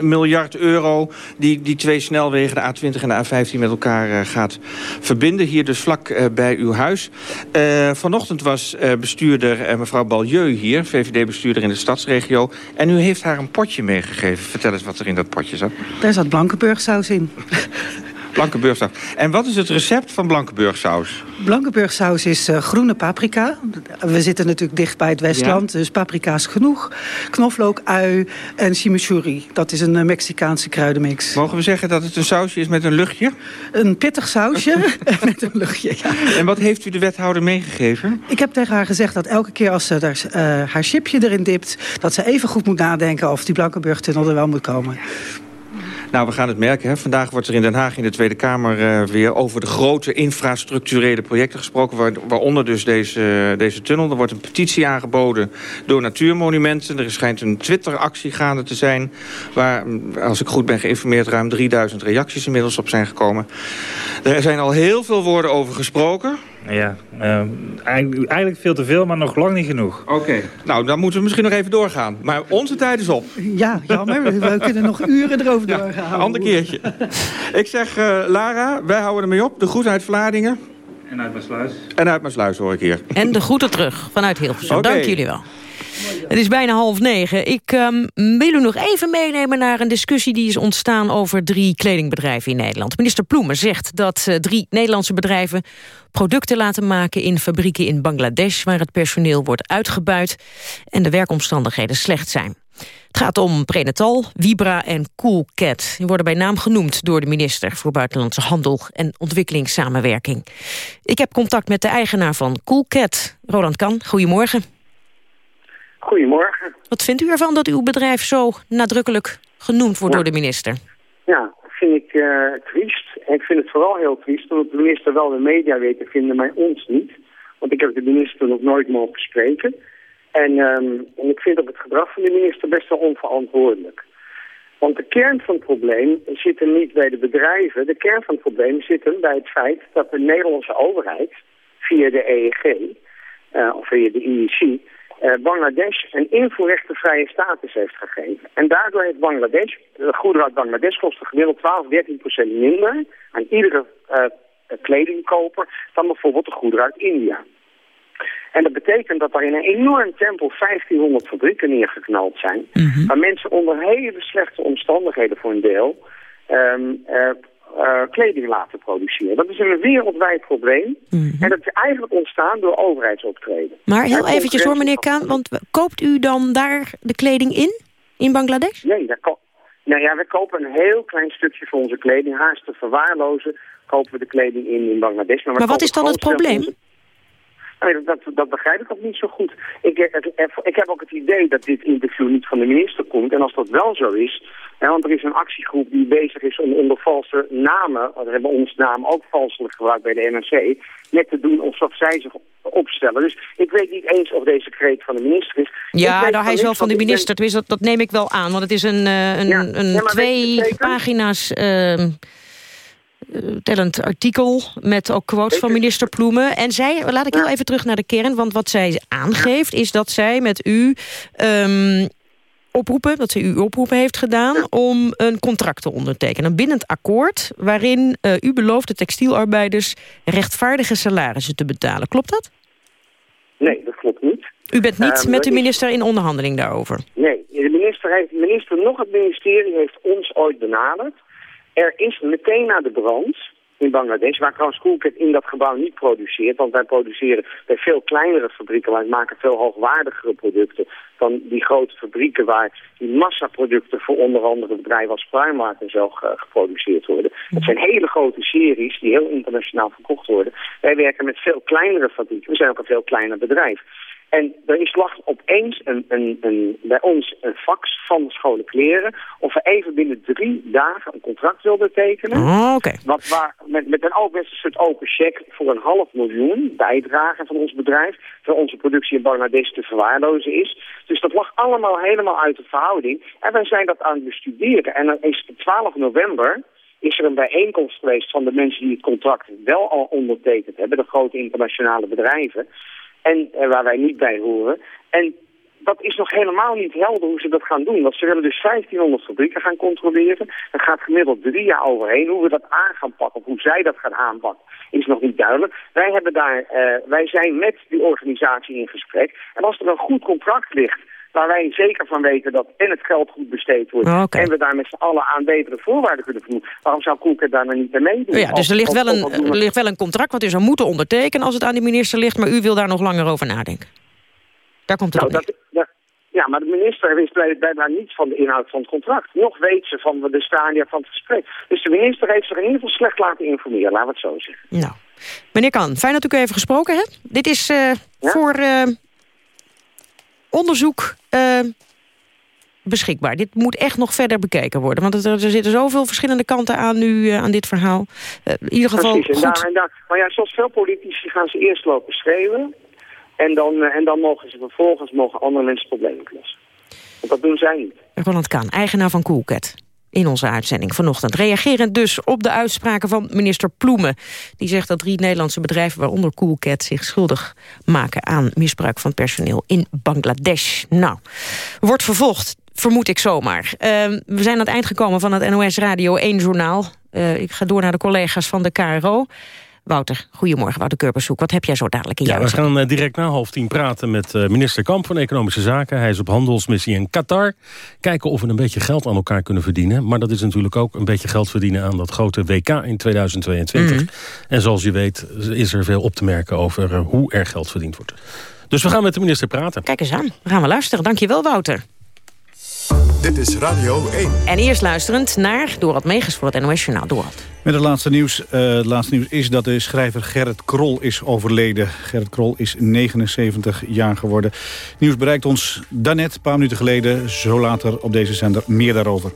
miljard euro... Die, die twee snelwegen, de A20 en de A15, met elkaar uh, gaat verbinden. Hier dus vlak uh, bij uw huis. Uh, vanochtend was bestuurder mevrouw Balieu hier, VVD-bestuurder in de stadsregio. En u heeft haar een potje meegegeven. Vertel eens wat er in dat potje zat. Daar zat Blankenburgsaus in. Blankenburgsaus. En wat is het recept van Blankenburgsaus? Blankenburgsaus is uh, groene paprika. We zitten natuurlijk dicht bij het Westland, ja. dus paprika is genoeg. Knoflook, ui en chimichurri. Dat is een uh, Mexicaanse kruidenmix. Mogen we zeggen dat het een sausje is met een luchtje? Een pittig sausje met een luchtje, ja. En wat heeft u de wethouder meegegeven? Ik heb tegen haar gezegd dat elke keer als ze er, uh, haar chipje erin dipt... dat ze even goed moet nadenken of die Blankenburgtunnel er wel moet komen. Nou, we gaan het merken. Hè. Vandaag wordt er in Den Haag in de Tweede Kamer uh, weer over de grote infrastructurele projecten gesproken. Waar, waaronder dus deze, deze tunnel. Er wordt een petitie aangeboden door Natuurmonumenten. Er schijnt een Twitter-actie gaande te zijn. Waar, als ik goed ben geïnformeerd, ruim 3000 reacties inmiddels op zijn gekomen. Er zijn al heel veel woorden over gesproken. Ja, uh, eigenlijk, veel te veel, maar nog lang niet genoeg. Oké, okay. nou dan moeten we misschien nog even doorgaan. Maar onze tijd is op. Ja, jammer. we kunnen nog uren erover ja, doorgaan. Een ander keertje. Ik zeg, uh, Lara, wij houden ermee op. De groet uit Vlaardingen. En uit Maasluis. En uit Maasluis hoor ik hier. En de groeten terug vanuit Hilversum. Okay. Dank jullie wel. Het is bijna half negen. Ik um, wil u nog even meenemen naar een discussie die is ontstaan over drie kledingbedrijven in Nederland. Minister Ploemen zegt dat uh, drie Nederlandse bedrijven producten laten maken in fabrieken in Bangladesh waar het personeel wordt uitgebuit en de werkomstandigheden slecht zijn. Het gaat om Prenatal, Vibra en Coolcat. Die worden bij naam genoemd door de minister voor Buitenlandse Handel en Ontwikkelingssamenwerking. Ik heb contact met de eigenaar van Coolcat, Roland Kan. Goedemorgen. Goedemorgen. Wat vindt u ervan dat uw bedrijf zo nadrukkelijk genoemd wordt ja. door de minister? Ja, dat vind ik uh, triest. En ik vind het vooral heel triest omdat de minister wel de media weet te vinden, maar ons niet. Want ik heb de minister nog nooit mogen spreken. En, um, en ik vind ook het gedrag van de minister best wel onverantwoordelijk. Want de kern van het probleem zit hem niet bij de bedrijven. De kern van het probleem zit hem bij het feit dat de Nederlandse overheid via de EEG, uh, of via de IEC, Bangladesh een invoerrechtenvrije status heeft gegeven. En daardoor heeft Bangladesh, de goederen uit Bangladesh kosten gemiddeld 12, 13 procent minder aan iedere uh, kledingkoper dan bijvoorbeeld de goederen uit India. En dat betekent dat er in een enorm tempo 1500 fabrieken neergeknald zijn, mm -hmm. waar mensen onder hele slechte omstandigheden voor een deel um, uh, uh, kleding laten produceren. Dat is een wereldwijd probleem. Mm -hmm. En dat is eigenlijk ontstaan door overheidsoptreden. Maar heel eventjes hoor, meneer Kaan, want koopt u dan daar de kleding in, in Bangladesh? Nee, daar nou ja, we kopen een heel klein stukje van onze kleding. Haast te verwaarlozen kopen we de kleding in in Bangladesh. Maar, maar wat is dan het probleem? Onze... Nee, dat, dat begrijp ik ook niet zo goed. Ik, ik, ik, heb ook het idee dat dit interview niet van de minister komt. En als dat wel zo is, hè, want er is een actiegroep die bezig is om onder valse namen, we hebben ons naam ook valselijk gebruikt bij de NRC, net te doen alsof zij zich opstellen. Dus ik weet niet eens of deze kreet van de minister is. Ja, nou, hij is wel van de minister, ben... dat, dat neem ik wel aan. Want het is een, uh, een, ja. een ja, twee pagina's... Uh, tellend artikel met ook quotes van minister Ploemen. En zij, laat ik heel even terug naar de kern, want wat zij aangeeft is dat zij met u um, oproepen, dat ze u oproepen heeft gedaan om een contract te ondertekenen. Een bindend akkoord waarin uh, u belooft de textielarbeiders rechtvaardige salarissen te betalen. Klopt dat? Nee, dat klopt niet. U bent niet uh, met de minister in onderhandeling daarover? Nee, de minister, heeft, de minister nog het ministerie heeft ons ooit benaderd. Er is meteen na de brand in Bangladesh, waar trouwens Coolcat in dat gebouw niet produceert, want wij produceren bij veel kleinere fabrieken, wij maken veel hoogwaardigere producten dan die grote fabrieken waar die massaproducten voor onder andere bedrijven als Primark en zo geproduceerd worden. Dat zijn hele grote series die heel internationaal verkocht worden. Wij werken met veel kleinere fabrieken, we zijn ook een veel kleiner bedrijf. En er is lag opeens een, een, een, bij ons een fax van scholen kleren... of we even binnen drie dagen een contract wilden tekenen. Oh, okay. wat waar, met, met een soort open check voor een half miljoen bijdrage van ons bedrijf... terwijl onze productie in Bangladesh te verwaarlozen is. Dus dat lag allemaal helemaal uit de verhouding. En wij zijn dat aan het bestuderen. En dan is 12 november is er een bijeenkomst geweest van de mensen die het contract wel al ondertekend hebben, de grote internationale bedrijven, en eh, waar wij niet bij horen. En dat is nog helemaal niet helder hoe ze dat gaan doen. Want ze willen dus 1500 fabrieken gaan controleren. Er gaat gemiddeld drie jaar overheen. Hoe we dat aan gaan pakken, of hoe zij dat gaan aanpakken, is nog niet duidelijk. Wij, hebben daar, uh, wij zijn met die organisatie in gesprek. En als er een goed contract ligt waar wij zeker van weten dat en het geld goed besteed wordt... Oh, en we daar met z'n allen aan betere voorwaarden kunnen voldoen... waarom zou Koelkert daar nou niet aan meedoen? Ja, dus er ligt, wel een, er ligt wel een contract wat u zou moeten ondertekenen... als het aan de minister ligt, maar u wil daar nog langer over nadenken. Daar komt het nou, dat, ja, maar de minister wist bijna niets van de inhoud van het contract. Nog weet ze van de stadia van het gesprek. Dus de minister heeft zich in ieder geval slecht laten informeren, laten we het zo zeggen. Nou, meneer Kan, fijn dat u even gesproken hebt. Dit is uh, voor uh, onderzoek uh, beschikbaar. Dit moet echt nog verder bekeken worden. Want er, er zitten zoveel verschillende kanten aan nu aan dit verhaal. in ieder geval Precies, en daar, en daar, maar ja, zoals veel politici gaan ze eerst lopen schreeuwen... En dan, en dan mogen ze vervolgens mogen andere mensen problemen lossen. Want dat doen zij niet. Roland Kaan, eigenaar van Coolcat. In onze uitzending vanochtend. Reagerend dus op de uitspraken van minister Ploemen. Die zegt dat drie Nederlandse bedrijven, waaronder Coolcat... zich schuldig maken aan misbruik van personeel in Bangladesh. Nou, wordt vervolgd, vermoed ik zomaar. Uh, we zijn aan het eind gekomen van het NOS Radio 1-journaal. Uh, ik ga door naar de collega's van de KRO. Wouter, goedemorgen, Wouter Kurbershoek. Wat heb jij zo dadelijk in ja, jouw we gaan uh, direct na half tien praten met uh, minister Kamp van Economische Zaken. Hij is op handelsmissie in Qatar. Kijken of we een beetje geld aan elkaar kunnen verdienen. Maar dat is natuurlijk ook een beetje geld verdienen aan dat grote WK in 2022. Mhm. En zoals je weet is er veel op te merken over uh, hoe er geld verdiend wordt. Dus we gaan met de minister praten. Kijk eens aan, we gaan we luisteren. Dankjewel, Wouter. Dit is Radio 1. En eerst luisterend naar Dorad Megens voor het NOS Journaal. Dorad. Met het laatste nieuws. Uh, het laatste nieuws is dat de schrijver Gerrit Krol is overleden. Gerrit Krol is 79 jaar geworden. Nieuws bereikt ons daarnet, een paar minuten geleden. Zo later op deze zender meer daarover.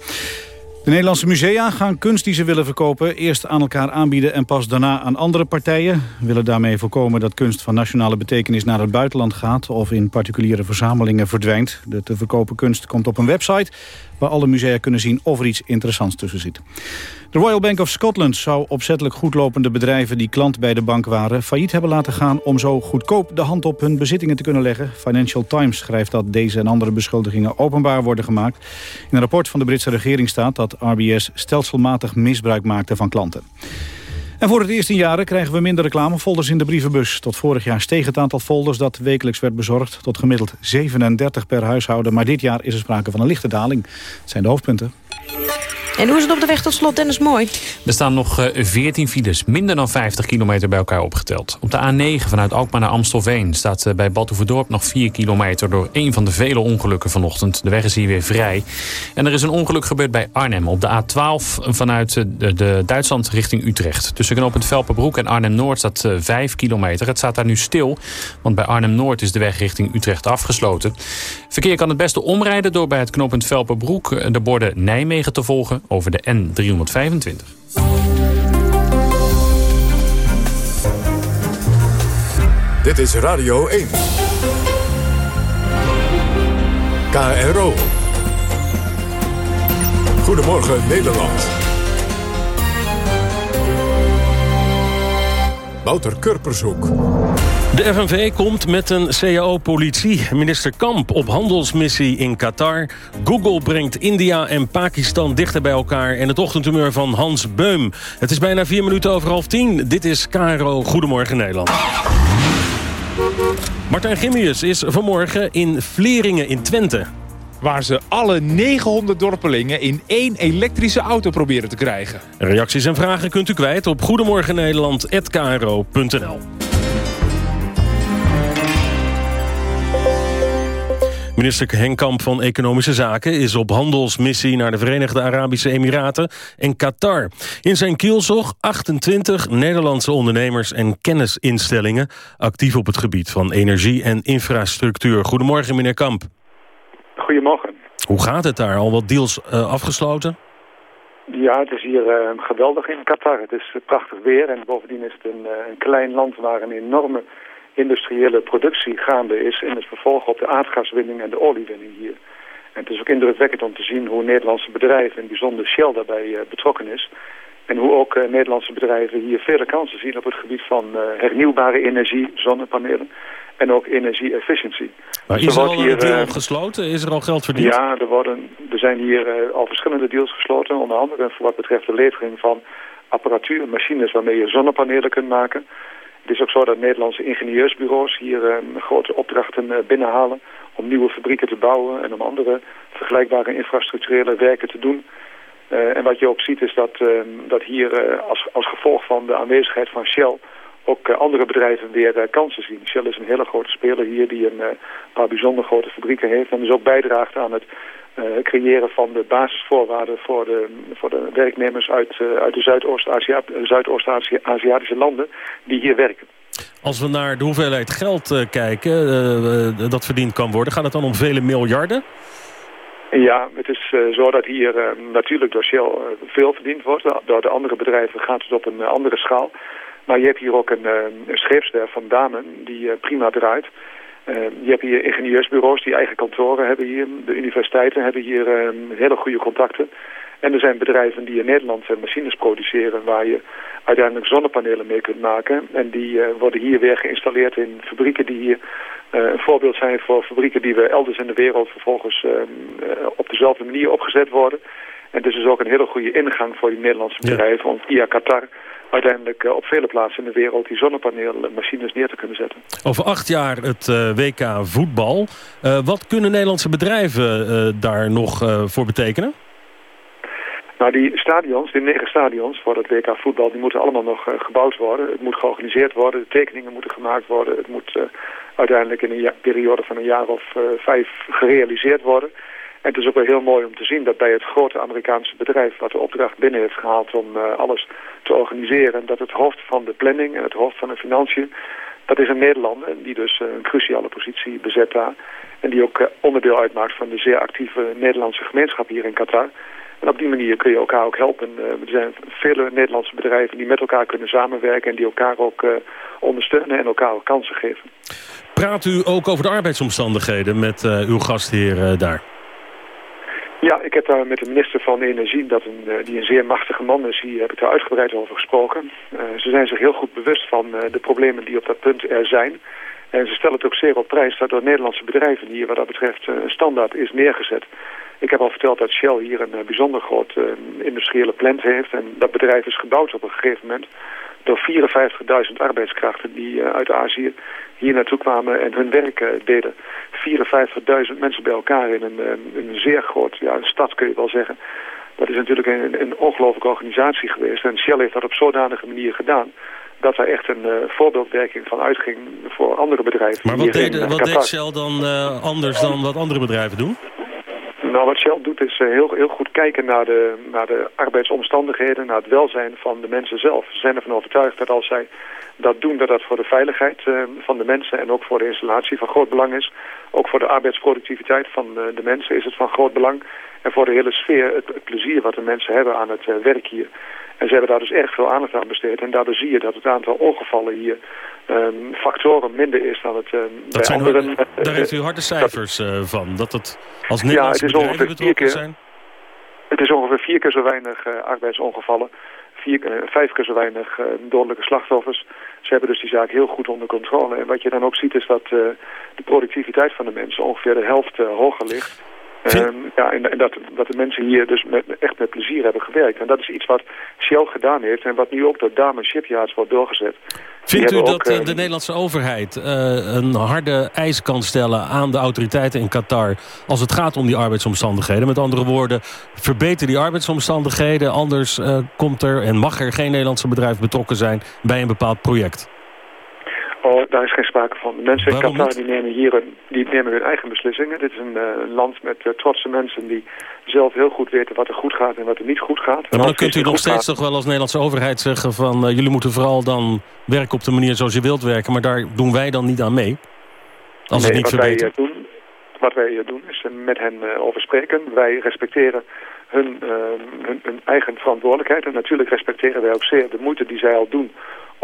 De Nederlandse musea gaan kunst die ze willen verkopen... eerst aan elkaar aanbieden en pas daarna aan andere partijen. Willen daarmee voorkomen dat kunst van nationale betekenis naar het buitenland gaat... of in particuliere verzamelingen verdwijnt. De te verkopen kunst komt op een website... waar alle musea kunnen zien of er iets interessants tussen zit. De Royal Bank of Scotland zou opzettelijk goedlopende bedrijven... die klant bij de bank waren, failliet hebben laten gaan... om zo goedkoop de hand op hun bezittingen te kunnen leggen. Financial Times schrijft dat deze en andere beschuldigingen openbaar worden gemaakt. In een rapport van de Britse regering staat dat RBS stelselmatig misbruik maakte van klanten. En voor het eerst in jaren krijgen we minder reclamefolders in de brievenbus. Tot vorig jaar steeg het aantal folders dat wekelijks werd bezorgd... tot gemiddeld 37 per huishouden. Maar dit jaar is er sprake van een lichte daling. Dat zijn de hoofdpunten. En hoe is het op de weg tot slot, Dennis Mooi? Er staan nog uh, 14 files, minder dan 50 kilometer bij elkaar opgeteld. Op de A9 vanuit Alkmaar naar Amstelveen staat uh, bij Badhoevedorp nog 4 kilometer... door een van de vele ongelukken vanochtend. De weg is hier weer vrij. En er is een ongeluk gebeurd bij Arnhem op de A12 vanuit uh, de, Duitsland richting Utrecht. Tussen knooppunt Velpenbroek en Arnhem-Noord staat 5 kilometer. Het staat daar nu stil, want bij Arnhem-Noord is de weg richting Utrecht afgesloten. Verkeer kan het beste omrijden door bij het knooppunt Velpenbroek... de borden Nijmegen te volgen over de N325. Dit is Radio 1. KRO. Goedemorgen Nederland. Wouter Kurpershoek. De FNV komt met een CAO-politie. Minister Kamp op handelsmissie in Qatar. Google brengt India en Pakistan dichter bij elkaar. En het ochtendhumeur van Hans Beum. Het is bijna vier minuten over half tien. Dit is Caro Goedemorgen Nederland. Martijn Gimmius is vanmorgen in Vleringen in Twente waar ze alle 900 dorpelingen in één elektrische auto proberen te krijgen. Reacties en vragen kunt u kwijt op goedemorgennederland.kro.nl. Minister Henk Kamp van Economische Zaken is op handelsmissie naar de Verenigde Arabische Emiraten en Qatar. In zijn kielzog 28 Nederlandse ondernemers en kennisinstellingen actief op het gebied van energie en infrastructuur. Goedemorgen meneer Kamp. Goedemorgen. Hoe gaat het daar? Al wat deals uh, afgesloten? Ja, het is hier uh, geweldig in Qatar. Het is prachtig weer en bovendien is het een, uh, een klein land waar een enorme industriële productie gaande is... in het vervolg op de aardgaswinning en de oliewinning hier. En het is ook indrukwekkend om te zien hoe Nederlandse bedrijven, in bijzonder Shell, daarbij betrokken is. En hoe ook Nederlandse bedrijven hier vele kansen zien op het gebied van hernieuwbare energie, zonnepanelen en ook energie-efficiëntie. Maar is er al hier, een deal gesloten? Is er al geld verdiend? Ja, er, worden, er zijn hier al verschillende deals gesloten. Onder andere voor wat betreft de levering van apparatuur, machines waarmee je zonnepanelen kunt maken. Het is ook zo dat Nederlandse ingenieursbureaus hier grote opdrachten binnenhalen om nieuwe fabrieken te bouwen en om andere vergelijkbare infrastructurele werken te doen. Uh, en wat je ook ziet is dat, uh, dat hier uh, als, als gevolg van de aanwezigheid van Shell ook andere bedrijven weer kansen zien. Shell is een hele grote speler hier die een paar bijzonder grote fabrieken heeft en dus ook bijdraagt aan het creëren van de basisvoorwaarden voor de, voor de werknemers uit, uit de Zuidoost-Aziatische landen die hier werken. Als we naar de hoeveelheid geld uh, kijken dat verdiend kan worden... gaat het dan om vele miljarden? Ja, het is uh, zo dat hier natuurlijk door Shell veel verdiend wordt. Door de andere bedrijven gaat het op een andere schaal. Maar je hebt hier ook een, een scheepswerf van Damen die prima draait. Je hebt hier ingenieursbureaus die eigen kantoren hebben hier. De universiteiten hebben hier hele goede contacten. En er zijn bedrijven die in Nederland machines produceren waar je uiteindelijk zonnepanelen mee kunt maken. En die uh, worden hier weer geïnstalleerd in fabrieken die hier uh, een voorbeeld zijn voor fabrieken die we elders in de wereld vervolgens uh, op dezelfde manier opgezet worden. En dus is ook een hele goede ingang voor die Nederlandse bedrijven om via Qatar uiteindelijk op vele plaatsen in de wereld die zonnepaneelmachines neer te kunnen zetten. Over acht jaar het WK voetbal. wat kunnen Nederlandse bedrijven daar nog voor betekenen? Nou, die stadions, die negen stadions voor het WK voetbal, die moeten allemaal nog uh, gebouwd worden. Het moet georganiseerd worden, de tekeningen moeten gemaakt worden. Het moet uh, uiteindelijk in een periode van een jaar of uh, vijf gerealiseerd worden. En het is ook wel heel mooi om te zien dat bij het grote Amerikaanse bedrijf... wat de opdracht binnen heeft gehaald om alles te organiseren... dat het hoofd van de planning en het hoofd van de financiën... dat is een Nederlander die dus een cruciale positie bezet daar. En die ook onderdeel uitmaakt van de zeer actieve Nederlandse gemeenschap hier in Qatar... En op die manier kun je elkaar ook helpen. Er zijn vele Nederlandse bedrijven die met elkaar kunnen samenwerken... en die elkaar ook ondersteunen en elkaar ook kansen geven. Praat u ook over de arbeidsomstandigheden met uw gastheer daar? Ja, ik heb daar met de minister van Energie, dat een, die een zeer machtige man is, hier heb ik daar uitgebreid over gesproken. ze zijn zich heel goed bewust van de problemen die op dat punt er zijn. En ze stellen het ook zeer op prijs dat door Nederlandse bedrijven hier wat dat betreft een standaard is neergezet. Ik heb al verteld dat Shell hier een bijzonder groot industriële plant heeft. En dat bedrijf is gebouwd op een gegeven moment door 54.000 arbeidskrachten die uh, uit Azië hier naartoe kwamen en hun werk deden. 54.000 mensen bij elkaar in een, een zeer groot ja, een stad kun je wel zeggen. Dat is natuurlijk een, een ongelooflijke organisatie geweest. En Shell heeft dat op zodanige manier gedaan dat er echt een uh, voorbeeldwerking van uitging voor andere bedrijven. Maar wat, deed, wat deed Shell dan uh, anders dan wat andere bedrijven doen? Nou, wat Shell doet is uh, heel, heel goed kijken naar de, naar de arbeidsomstandigheden, naar het welzijn van de mensen zelf. Ze zijn ervan overtuigd dat als zij dat doen, dat dat voor de veiligheid uh, van de mensen en ook voor de installatie van groot belang is. Ook voor de arbeidsproductiviteit van uh, de mensen is het van groot belang. En voor de hele sfeer, het plezier wat de mensen hebben aan het werk hier. En ze hebben daar dus erg veel aandacht aan besteed. En daardoor zie je dat het aantal ongevallen hier um, factoren minder is dan het um, dat zijn anderen. daar heeft u harde cijfers dat, uh, van, dat het als Nederlandse ja, het is ongeveer vier keer, zijn? Het is ongeveer vier keer zo weinig uh, arbeidsongevallen. Vier, uh, vijf keer zo weinig dodelijke slachtoffers. Ze hebben dus die zaak heel goed onder controle. En wat je dan ook ziet is dat de productiviteit van de mensen ongeveer de helft hoger ligt. Um, ja, en, en dat, dat, de mensen hier dus met, echt met plezier hebben gewerkt. En dat is iets wat Shell gedaan heeft en wat nu ook door Damen Shipyards wordt doorgezet. Vindt u dat uh, de Nederlandse overheid uh, een harde eis kan stellen aan de autoriteiten in Qatar... als het gaat om die arbeidsomstandigheden? Met andere woorden, verbeter die arbeidsomstandigheden... anders uh, komt er en mag er geen Nederlandse bedrijf betrokken zijn bij een bepaald project. Oh, daar is geen sprake van. De mensen in Qatar die nemen hier een, die nemen hun eigen beslissingen. Dit is een uh, land met uh, trotse mensen die zelf heel goed weten wat er goed gaat en wat er niet goed gaat. Maar dan kunt u nog steeds toch wel als Nederlandse overheid zeggen van... Uh, jullie moeten vooral dan werken op de manier zoals je wilt werken... maar daar doen wij dan niet aan mee? Als nee, het niet wat verbetert. Wij, doen, wat wij hier doen is met hen over spreken. Wij respecteren hun, hun, hun eigen verantwoordelijkheid. En natuurlijk respecteren wij ook zeer de moeite die zij al doen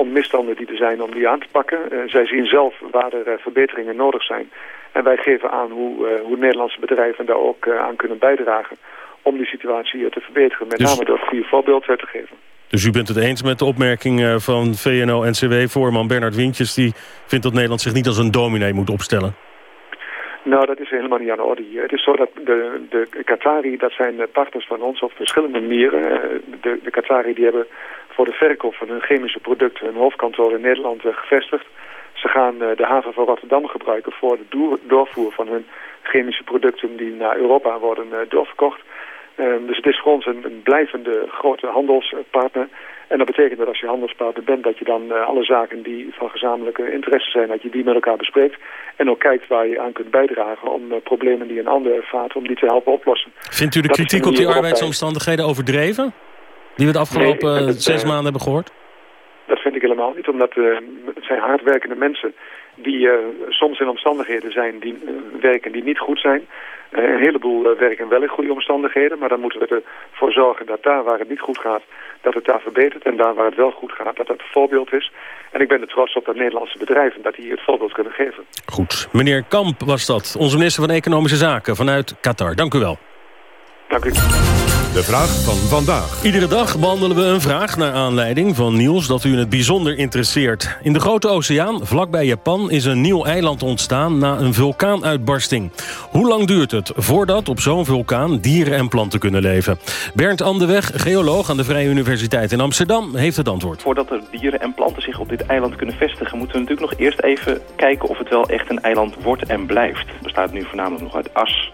om misstanden die er zijn, om die aan te pakken. Uh, zij zien zelf waar er uh, verbeteringen nodig zijn. En wij geven aan hoe, uh, hoe Nederlandse bedrijven daar ook aan kunnen bijdragen... om die situatie te verbeteren. Met dus, name door het goede voorbeeld te geven. Dus u bent het eens met de opmerking eh, van VNO-NCW-voorman Bernard Wintjes... die vindt dat Nederland zich niet als een dominee moet opstellen? Nou, dat is helemaal niet aan de orde hier. Het is zo dat de, de Qatari, dat zijn partners van ons op verschillende manieren. Eh, De, de Qatari die hebben voor de verkoop van hun chemische producten hun hoofdkantoor in Nederland eh, gevestigd. Ze gaan eh, de haven van Rotterdam gebruiken voor de door- doorvoer van hun chemische producten die naar Europa worden eh, doorverkocht. Ehm, dus het is voor ons een, blijvende grote handelspartner. En dat betekent dat als je handelspartner bent, dat je dan alle zaken die van gezamenlijke interesse zijn, dat je die met elkaar bespreekt. En ook kijkt waar je aan kunt bijdragen om problemen die een ander ervaart, om die te helpen oplossen. Vindt u de Dat kritiek op die arbeidsomstandigheden overdreven? Die we de afgelopen Nee, het, zes eh, maanden hebben gehoord? Dat vind ik helemaal niet, omdat eh, het zijn hardwerkende mensen die eh, soms in omstandigheden zijn die werken die niet goed zijn. Een heleboel werken wel in goede omstandigheden, maar dan moeten we ervoor zorgen dat daar waar het niet goed gaat, dat het daar verbetert. En daar waar het wel goed gaat, dat dat een voorbeeld is. En ik ben er trots op dat Nederlandse bedrijven dat die het voorbeeld kunnen geven. Goed. Meneer Kamp was dat, onze minister van Economische Zaken vanuit Qatar. Dank u wel. Dank u. De vraag van vandaag. Iedere dag behandelen we een vraag naar aanleiding van nieuws dat u in het bijzonder interesseert. In de Grote Oceaan, vlakbij Japan, is een nieuw eiland ontstaan na een vulkaanuitbarsting. Hoe lang duurt het voordat op zo'n vulkaan dieren en planten kunnen leven? Bernd Andeweg, geoloog aan de Vrije Universiteit in Amsterdam, heeft het antwoord. Voordat er dieren en planten zich op dit eiland kunnen vestigen... moeten we natuurlijk nog eerst even kijken of het wel echt een eiland wordt en blijft. Het bestaat nu voornamelijk nog uit as.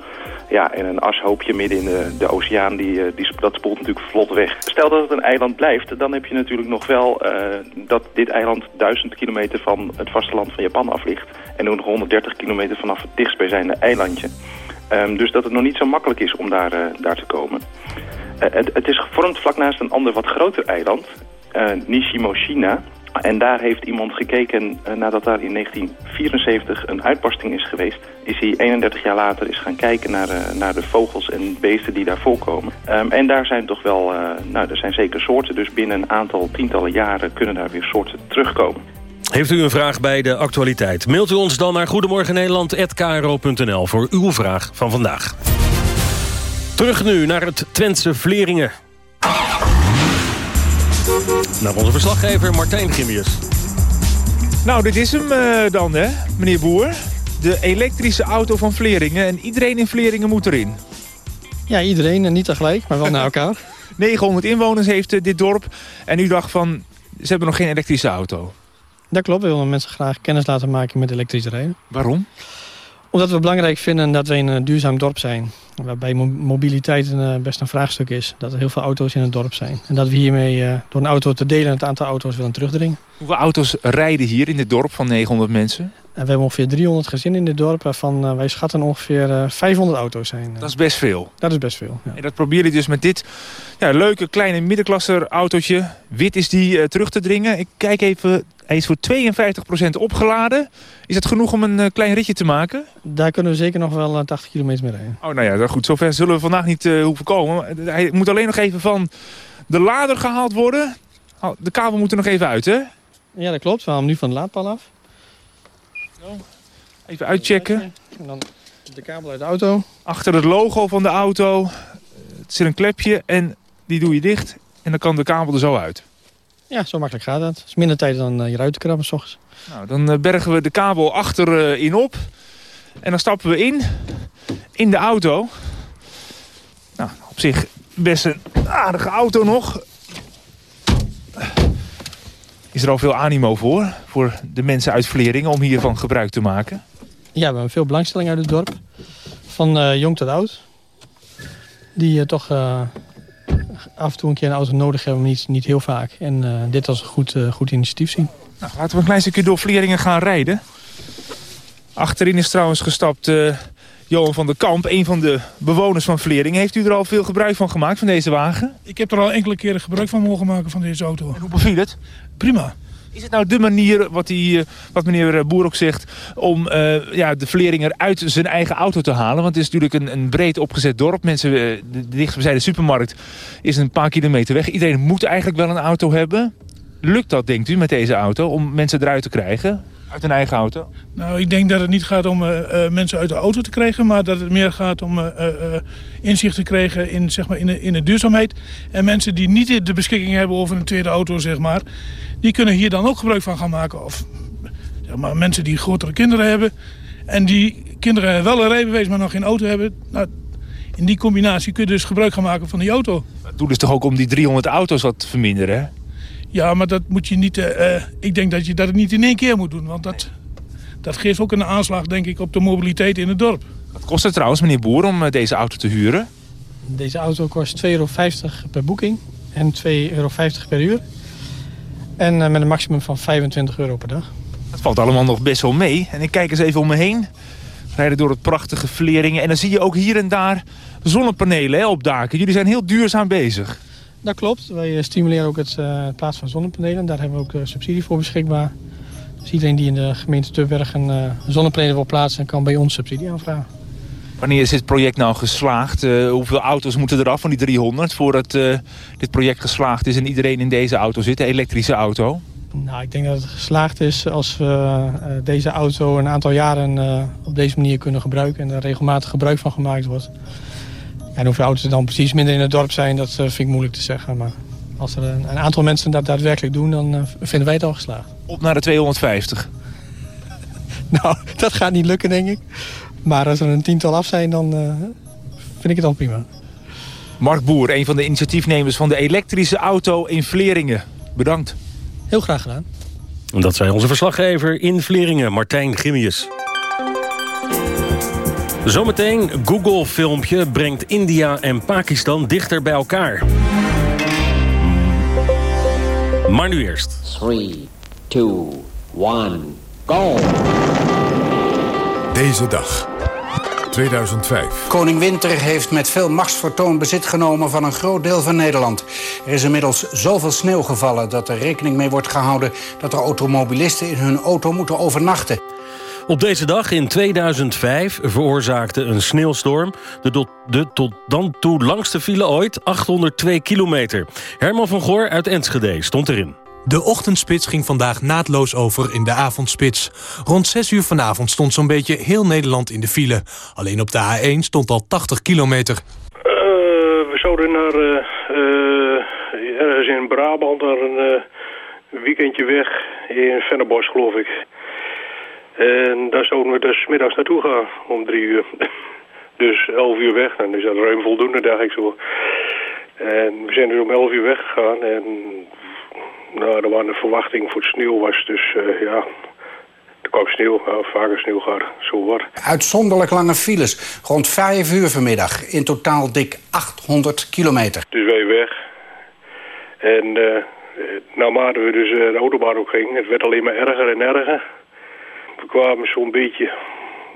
Ja, en een ashoopje midden in de, de oceaan, die, eh, die, dat spoelt natuurlijk vlot weg. Stel dat het een eiland blijft, dan heb je natuurlijk nog wel eh, dat dit eiland duizend kilometer van het vasteland van Japan af ligt. En nog 130 kilometer vanaf het dichtstbijzijnde eilandje. Ehm, dus dat het nog niet zo makkelijk is om daar, eh, daar te komen. Het, het is gevormd vlak naast een ander wat groter eiland, Nishimoshina. En daar heeft iemand gekeken eh, nadat daar in 1974 een uitbarsting is geweest. Is hij 31 jaar later is gaan kijken naar, eh, naar de vogels en beesten die daar voorkomen. Ehm, en daar zijn toch wel, eh, nou er zijn zeker soorten. Dus binnen een aantal tientallen jaren kunnen daar weer soorten terugkomen. Heeft u een vraag bij de actualiteit? Mailt u ons dan naar goedemorgennederland.kro.nl voor uw vraag van vandaag. Terug nu naar het Twentse Vleringen. Naar onze verslaggever Martijn Gimmius. Nou, dit is hem eh, dan, hè, meneer Boer. De elektrische auto van Vleringen. En iedereen in Vleringen moet erin. Ja, iedereen en niet tegelijk, maar wel naar elkaar. 900 inwoners heeft eh, dit dorp. En u dacht van, ze hebben nog geen elektrische auto. Dat klopt, we willen mensen graag kennis laten maken met elektrische rijden. Waarom? Omdat we belangrijk vinden dat we een eh, duurzaam dorp zijn. Waarbij mo- mobiliteit een, eh, best een vraagstuk is. Dat er heel veel auto's in het dorp zijn. En dat we hiermee eh, door een auto te delen het aantal auto's willen terugdringen. Hoeveel auto's rijden hier in dit dorp van 900 mensen? En we hebben ongeveer 300 gezinnen in dit dorp. Waarvan eh, wij schatten ongeveer eh, 500 auto's zijn. Dat is best veel. Dat is best veel, ja. En dat proberen jullie dus met dit ja, leuke kleine middenklasser autootje. Wit is die terug te dringen. Ik kijk even, hij is voor 52% opgeladen. Is dat genoeg om een eh, klein ritje te maken? Daar kunnen we zeker nog wel eh, 80 kilometer mee rijden. Oh, nou ja, goed. Zover zullen we vandaag niet eh, hoeven komen. Hij moet alleen nog even van de lader gehaald worden. De kabel moet er nog even uit, hè? Ja, dat klopt. We halen hem nu van de laadpaal af. Even uitchecken. En dan de kabel uit de auto. Achter het logo van de auto eh, het zit een klepje en die doe je dicht. En dan kan de kabel er zo uit. Ja, zo makkelijk gaat dat. Het is minder tijd dan uh, je eruit te krabben s ochtends. Nou, dan eh, bergen we de kabel achterin in op. En dan stappen we in, in de auto. Nou, op zich best een aardige auto nog. Is er al veel animo voor, voor de mensen uit Vleringen om hiervan gebruik te maken? Ja, we hebben veel belangstelling uit het dorp. Van uh, jong tot oud. Die uh, toch uh, af en toe een keer een auto nodig hebben, maar niet, niet heel vaak. En dit als een goed, goed initiatief zien. Nou, laten we een klein stukje door Vleringen gaan rijden. Achterin is trouwens gestapt Johan van der Kamp, een van de bewoners van Vleringen. Heeft u er al veel gebruik van gemaakt, van deze wagen? Ik heb er al enkele keren gebruik van mogen maken van deze auto. En hoe beviel het? Prima. Is het nou de manier, wat, die, wat meneer Boer ook zegt, om uh, ja, de Vleringer uit zijn eigen auto te halen? Want het is natuurlijk een, een breed opgezet dorp. Mensen, uh, de supermarkt is een paar kilometer weg. Iedereen moet eigenlijk wel een auto hebben. Lukt dat, denkt u, met deze auto, om mensen eruit te krijgen? Uit een eigen auto? Nou, ik denk dat het niet gaat om uh, mensen uit de auto te krijgen... maar dat het meer gaat om uh, inzicht te krijgen in, zeg maar, in, de, in de duurzaamheid. En mensen die niet de beschikking hebben over een tweede auto, zeg maar... die kunnen hier dan ook gebruik van gaan maken. Of zeg maar, mensen die grotere kinderen hebben... en die kinderen wel een rijbewijs, maar nog geen auto hebben... Nou, in die combinatie kun je dus gebruik gaan maken van die auto. Het doel is toch ook om die 300 auto's wat te verminderen, hè? Ja, maar dat moet je niet... Uh, ik denk dat je dat niet in één keer moet doen. Want dat, dat geeft ook een aanslag, denk ik, op de mobiliteit in het dorp. Wat kost het trouwens, meneer Boer, om uh, deze auto te huren? Deze auto kost 2,50 euro per boeking en 2,50 euro per uur. En uh, met een maximum van 25 euro per dag. Dat valt allemaal nog best wel mee. En ik kijk eens even om me heen. Rijden door het prachtige Vleringen. En dan zie je ook hier en daar zonnepanelen hè, op daken. Jullie zijn heel duurzaam bezig. Dat klopt. Wij stimuleren ook het uh, plaatsen van zonnepanelen. Daar hebben we ook uh, subsidie voor beschikbaar. Dus iedereen die in de gemeente Tubberg een uh, zonnepanelen wil plaatsen... kan bij ons subsidie aanvragen. Wanneer is dit project nou geslaagd? hoeveel auto's moeten eraf van die 300... voordat dit project geslaagd is en iedereen in deze auto zit, de elektrische auto? Nou, ik denk dat het geslaagd is als we deze auto een aantal jaren op deze manier kunnen gebruiken... en er regelmatig gebruik van gemaakt wordt. En hoeveel auto's er dan precies minder in het dorp zijn, dat vind ik moeilijk te zeggen. Maar als er een, een aantal mensen dat daadwerkelijk doen, dan uh, vinden wij het al geslaagd. Op naar de 250? nou, dat gaat niet lukken, denk ik. Maar als er een tiental af zijn, dan uh, vind ik het al prima. Mark Boer, een van de initiatiefnemers van de elektrische auto in Vleringen. Bedankt. Heel graag gedaan. Dat zei onze verslaggever in Vleringen, Martijn Gimmius. Zometeen Google-filmpje brengt India en Pakistan dichter bij elkaar. Maar nu eerst. 3, 2, 1, go! Deze dag. 2005. Koning Winter heeft met veel machtsvertoon bezit genomen van een groot deel van Nederland. Er is inmiddels zoveel sneeuw gevallen dat er rekening mee wordt gehouden... dat er automobilisten in hun auto moeten overnachten. Op deze dag in 2005 veroorzaakte een sneeuwstorm... de, tot, de tot dan toe langste file ooit, 802 kilometer. Herman van Goor uit Enschede stond erin. De ochtendspits ging vandaag naadloos over in de avondspits. Rond 6 uur vanavond stond zo'n beetje heel Nederland in de file. Alleen op de A1 stond al 80 kilometer. Uh, we zouden naar uh, uh, ergens in Brabant naar een weekendje weg in Vennebos, geloof ik. En daar zouden we dus middags naartoe gaan om drie uur. dus elf uur weg. En is dat ruim voldoende, dacht ik zo. En we zijn dus om elf uur weggegaan. En nou, er waren de verwachting voor het sneeuw was dus, uh, ja... Er kwam sneeuw, uh, vaker sneeuw gaat, zo wat. Uitzonderlijk lange files. Rond vijf uur vanmiddag. In totaal dik 800 kilometer. Dus wij weg. En uh, naarmate we dus de autobaan op gingen, het werd alleen maar erger en erger we kwamen zo'n beetje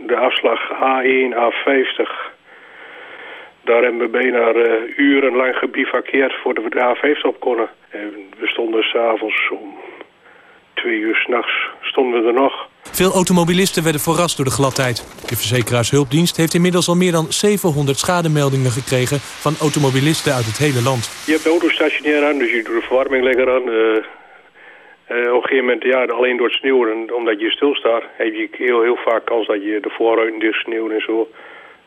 de afslag A1, A50. Daar hebben we bijna uh, urenlang gebivakkeerd voordat we de A50 op konden. En we stonden s'avonds om twee uur s'nachts stonden we er nog. Veel automobilisten werden verrast door de gladheid. De Verzekerarshulpdienst heeft inmiddels al meer dan 700 schademeldingen gekregen... van automobilisten uit het hele land. Je hebt de auto stationair aan, dus je doet de verwarming lekker aan... Uh, uh, op een gegeven moment, ja, alleen door het sneeuwen, omdat je stilstaat, heb je heel, heel vaak kans dat je de voorruiten dicht sneeuwt en zo.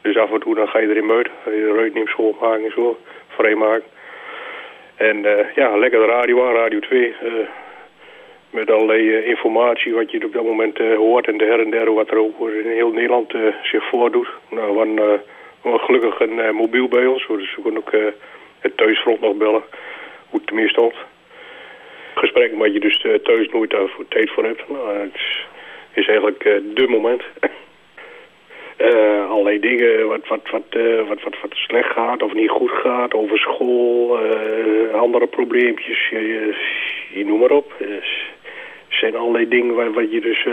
Dus af en toe dan ga je erin je de ruit niet schoonmaken en zo, vrijmaken. En uh, ja, lekker de radio aan, Radio 2. Uh, eh, met allerlei informatie wat je op dat moment hoort en de her en der wat er ook in heel Nederland zich voordoet. Nou, we hadden gelukkig een mobiel bij ons, dus we konden ook het thuisfront nog bellen, hoe het ermee stond gesprek waar je dus uh, thuis nooit tijd voor hebt. Nou, het is, eigenlijk uh, de moment. uh, allerlei dingen wat, wat, wat, wat, wat, wat slecht gaat of niet goed gaat. Over school, andere probleempjes, je, je, noem maar op. Er zijn allerlei dingen waar, wat je dus...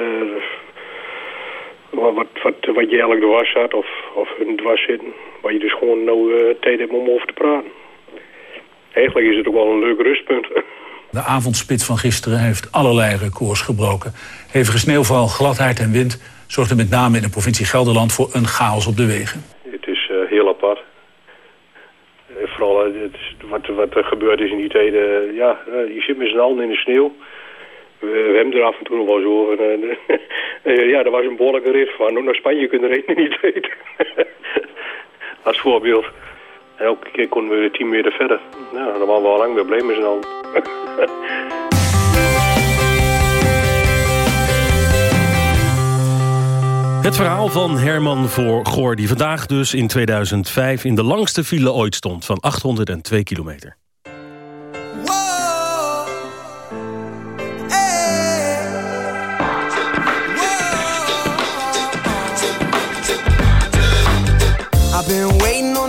wat, wat, wat je eigenlijk dwars had of, of hun dwars zitten. Waar je dus gewoon nou tijd hebt om over te praten. Eigenlijk is het ook wel een leuk rustpunt. De avondspit van gisteren heeft allerlei records gebroken. Hevige sneeuwval, gladheid en wind zorgden met name in de provincie Gelderland voor een chaos op de wegen. Het is uh, heel apart. Uh, vooral uh, het, wat, wat er gebeurd is in die tijden. ja, je zit met z'n allen in de sneeuw. we, hebben er af en toe nog wel eens over. Eh, ja, dat was een behoorlijke rit van. Ook naar Spanje kunnen er niet weten. Als voorbeeld. Elke keer konden we 10 meter verder. Nou, dan waren we al lang weer blij met. Het verhaal van Herman voor Goor, die vandaag dus in 2005 in de langste file ooit stond van 802 kilometer.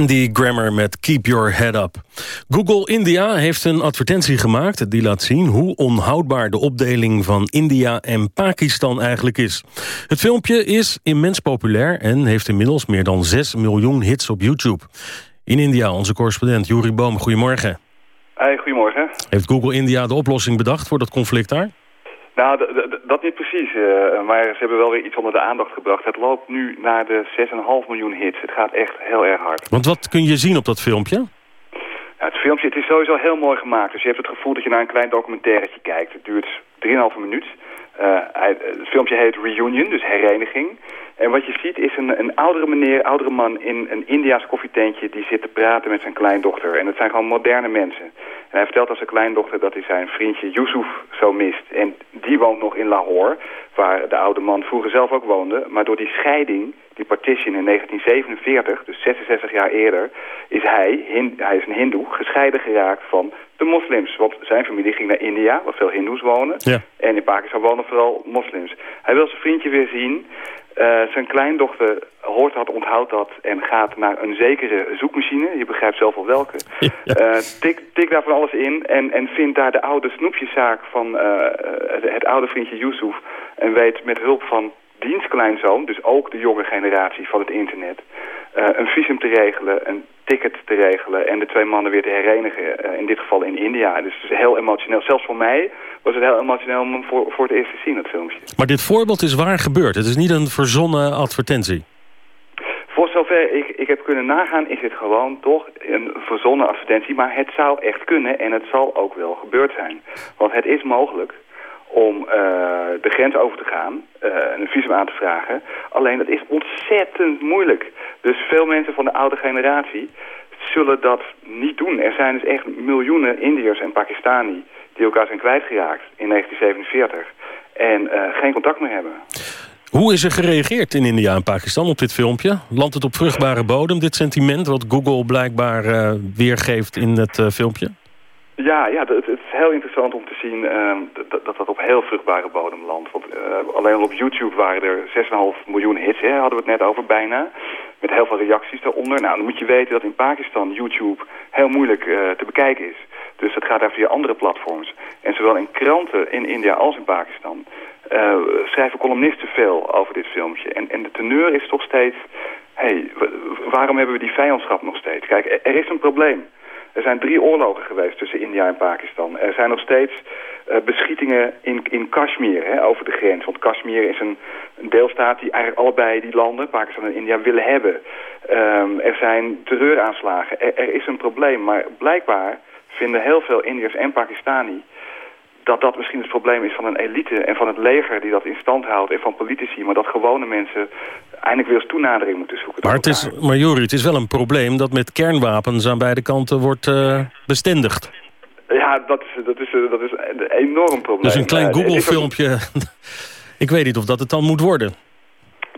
Andy Grammer met Keep Your Head Up. Google India heeft een advertentie gemaakt... die laat zien hoe onhoudbaar de opdeling van India en Pakistan eigenlijk is. Het filmpje is immens populair... en heeft inmiddels meer dan 6 miljoen hits op YouTube. In India, onze correspondent Juri Boom, goedemorgen. Hey, goedemorgen. Heeft Google India de oplossing bedacht voor dat conflict daar? Nou, dat niet precies. eh, maar ze hebben wel weer iets onder de aandacht gebracht. Het loopt nu naar de 6,5 miljoen hits. Het gaat echt heel erg hard. Want wat kun je zien op dat filmpje? Ja, het filmpje het is sowieso heel mooi gemaakt. Dus je hebt het gevoel dat je naar een klein documentairetje kijkt. Het duurt 3,5 minuut. Eh, het filmpje heet Reunion, dus hereniging. En wat je ziet is een, een oudere meneer, oudere man in een Indiaas koffietentje... die zit te praten met zijn kleindochter. En het zijn gewoon moderne mensen. En hij vertelt aan zijn kleindochter dat hij zijn vriendje Yusuf zo mist. En die woont nog in Lahore, waar de oude man vroeger zelf ook woonde. Maar door die scheiding, die partition in 1947, dus 66 jaar eerder... is hij, hin- hij is een hindoe, gescheiden geraakt van de moslims. Want zijn familie ging naar India, waar veel hindoes wonen. Ja. En in Pakistan wonen vooral moslims. Hij wil zijn vriendje weer zien. Eh, zijn kleindochter hoort dat, onthoudt dat en gaat naar een zekere zoekmachine. Je begrijpt zelf wel welke. Eh tik, tik daar van alles in en, en vindt daar de oude snoepjeszaak van eh, het, het oude vriendje Yusuf. En weet met hulp van dienstkleinzoon, dus ook de jonge generatie van het internet, eh, een visum te regelen, een ticket te regelen en de twee mannen weer te herenigen. eh, in dit geval in India. Dus het is heel emotioneel. Zelfs voor mij was het heel emotioneel om hem voor, voor het eerst te zien, dat filmpje. Maar dit voorbeeld is waar gebeurd. Het is niet een verzonnen advertentie. Voor zover ik, ik heb kunnen nagaan is het gewoon toch een verzonnen advertentie. Maar het zou echt kunnen en het zal ook wel gebeurd zijn. Want het is mogelijk om eh, de grens over te gaan, eh, een visum aan te vragen. Alleen dat is ontzettend moeilijk. Dus veel mensen van de oude generatie zullen dat niet doen. Er zijn dus echt miljoenen Indiërs en Pakistani die elkaar zijn kwijtgeraakt in 1947 en eh, geen contact meer hebben. Hoe is er gereageerd in India en Pakistan op dit filmpje? Landt het op vruchtbare bodem, dit sentiment... wat Google blijkbaar weergeeft in het filmpje? Ja, ja het, is heel interessant om te zien uh, dat, dat op heel vruchtbare bodem landt. Want alleen al op YouTube waren er 6,5 miljoen hits, hè, hadden we het net over bijna. Met heel veel reacties daaronder. Nou, dan moet je weten dat in Pakistan YouTube heel moeilijk te bekijken is. Dus dat gaat daar via andere platforms. En zowel in kranten in India als in Pakistan uh, schrijven columnisten veel over dit filmpje. En, en de teneur is toch steeds... hey, waarom hebben we die vijandschap nog steeds? Kijk, er, is een probleem. Er zijn drie oorlogen geweest tussen India en Pakistan. Er zijn nog steeds uh, beschietingen in, in Kashmir, hè, over de grens. Want Kashmir is een, een, deelstaat die eigenlijk allebei die landen, Pakistan en India, willen hebben. Um, er zijn terreuraanslagen. Er, er is een probleem, maar blijkbaar vinden heel veel Indiërs en Pakistani dat dat misschien het probleem is van een elite en van het leger die dat in stand houdt en van politici, maar dat gewone mensen eindelijk weer eens toenadering moeten zoeken. Maar, het is, maar Jori, het is wel een probleem dat met kernwapens aan beide kanten wordt uh, bestendigd. Ja, dat is, dat, is, dat is een enorm probleem. Dus een klein Google-filmpje, ik weet niet of dat het dan moet worden.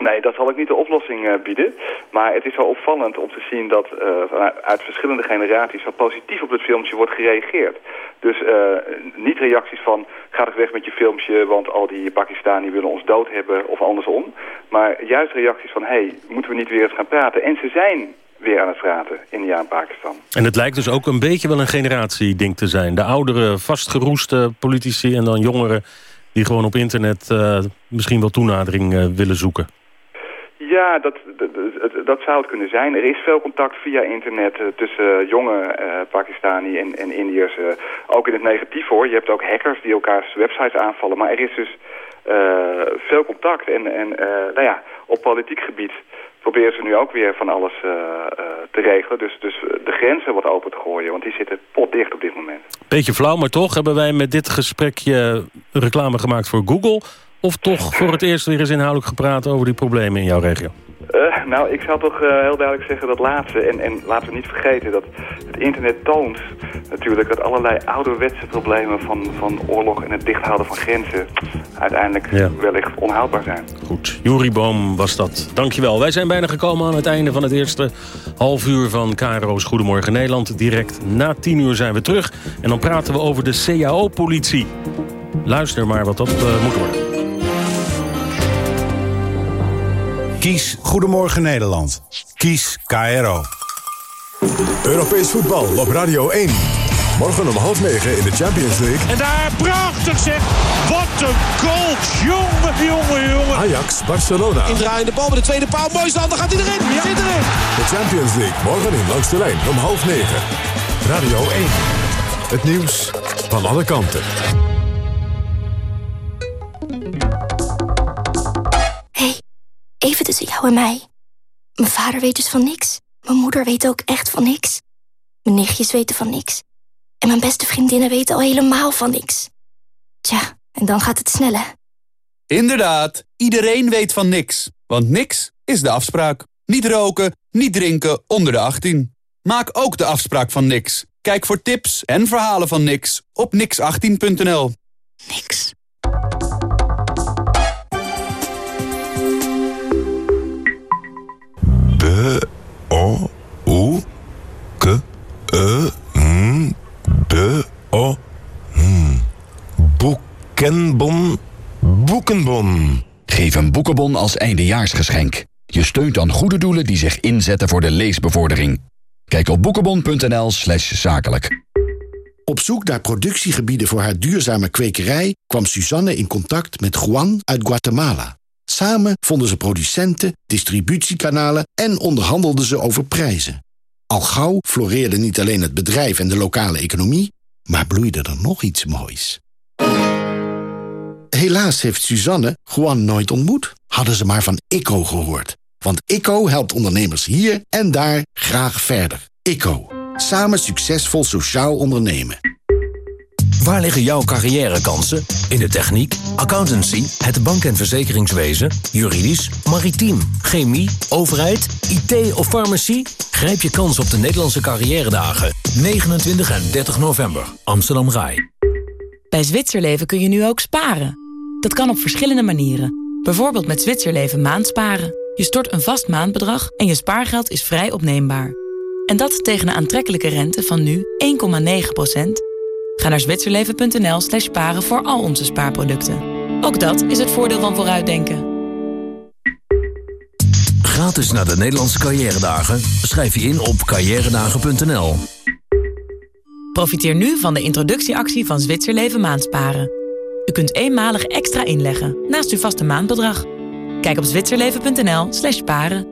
Nee, dat zal ik niet de oplossing uh, bieden. Maar het is wel opvallend om te zien dat uh, uit verschillende generaties... zo positief op het filmpje wordt gereageerd. Dus uh, niet reacties van, ga toch weg met je filmpje... want al die Pakistani willen ons dood hebben of andersom. Maar juist reacties van, hé, hey, moeten we niet weer eens gaan praten? En ze zijn weer aan het praten, India en Pakistan. En het lijkt dus ook een beetje wel een generatieding te zijn. De oudere, vastgeroeste politici en dan jongeren... die gewoon op internet misschien wel toenadering willen zoeken. Ja, dat, dat, dat, zou het kunnen zijn. Er is veel contact via internet uh, tussen jonge uh, Pakistani en, en Indiërs. Uh, ook in het negatief hoor. Je hebt ook hackers die elkaars websites aanvallen. Maar er is dus veel contact. En, en nou ja, op politiek gebied proberen ze nu ook weer van alles te regelen. Dus, dus de grenzen wat open te gooien. Want die zitten potdicht op dit moment. Beetje flauw, maar toch hebben wij met dit gesprekje reclame gemaakt voor Google of toch voor het eerst weer eens inhoudelijk gepraat over die problemen in jouw regio? Uh, nou, ik zou toch uh, heel duidelijk zeggen dat laatste. En, en laten we niet vergeten dat het internet toont natuurlijk dat allerlei ouderwetse problemen van, van oorlog en het dichthouden van grenzen uiteindelijk ja. wellicht onhoudbaar zijn. Goed, Juri Boom was dat. Dankjewel. Wij zijn bijna gekomen aan het einde van het eerste half uur van KRO's Goedemorgen Nederland. Direct na tien uur zijn we terug en dan praten we over de CAO-politie. Luister maar wat dat uh, moet worden. Kies Goedemorgen Nederland. Kies KRO. Europees voetbal op Radio 1. Morgen om half negen in de Champions League. En daar prachtig zeg. Wat een goal. Jongen, jongen, jongen. Ajax, Barcelona. Indraaiende bal bij de tweede paal. Mooi stand, dan gaat hij erin. Ja. Zit erin. De Champions League morgen in langs de lijn om half negen. Radio 1. Het nieuws van alle kanten. Even tussen jou en mij. Mijn vader weet dus van niks. Mijn moeder weet ook echt van niks. Mijn nichtjes weten van niks. En mijn beste vriendinnen weten al helemaal van niks. Tja, en dan gaat het sneller. Inderdaad, iedereen weet van niks. Want niks is de afspraak. Niet roken, niet drinken onder de 18. Maak ook de afspraak van niks. Kijk voor tips en verhalen van niks op nix18.nl. Niks. Boekenbon. Geef een boekenbon als eindejaarsgeschenk. Je steunt dan goede doelen die zich inzetten voor de leesbevordering. Kijk op boekenbon.nl slash zakelijk. Op zoek naar productiegebieden voor haar duurzame kwekerij... kwam Suzanne in contact met Juan uit Guatemala. Samen vonden ze producenten, distributiekanalen en onderhandelden ze over prijzen. Al gauw floreerde niet alleen het bedrijf en de lokale economie, maar bloeide er nog iets moois. Helaas heeft Suzanne Juan nooit ontmoet. Hadden ze maar van ICO gehoord. Want ICO helpt ondernemers hier en daar graag verder. ICO. Samen succesvol sociaal ondernemen. Waar liggen jouw carrièrekansen? In de techniek, accountancy, het bank- en verzekeringswezen, juridisch, maritiem, chemie, overheid, IT of farmacie? Grijp je kans op de Nederlandse carrière 29 en 30 november, Amsterdam Rai. Bij Zwitserleven kun je nu ook sparen. Dat kan op verschillende manieren. Bijvoorbeeld met Zwitserleven maandsparen. Je stort een vast maandbedrag en je spaargeld is vrij opneembaar. En dat tegen een aantrekkelijke rente van nu 1,9%. Ga naar zwitserleven.nl slash sparen voor al onze spaarproducten. Ook dat is het voordeel van vooruitdenken. Gratis naar de Nederlandse carrière dagen? Schrijf je in op carrièredagen.nl. Profiteer nu van de introductieactie van Zwitserleven maandsparen. U kunt eenmalig extra inleggen naast uw vaste maandbedrag. Kijk op zwitserleven.nl slash paren.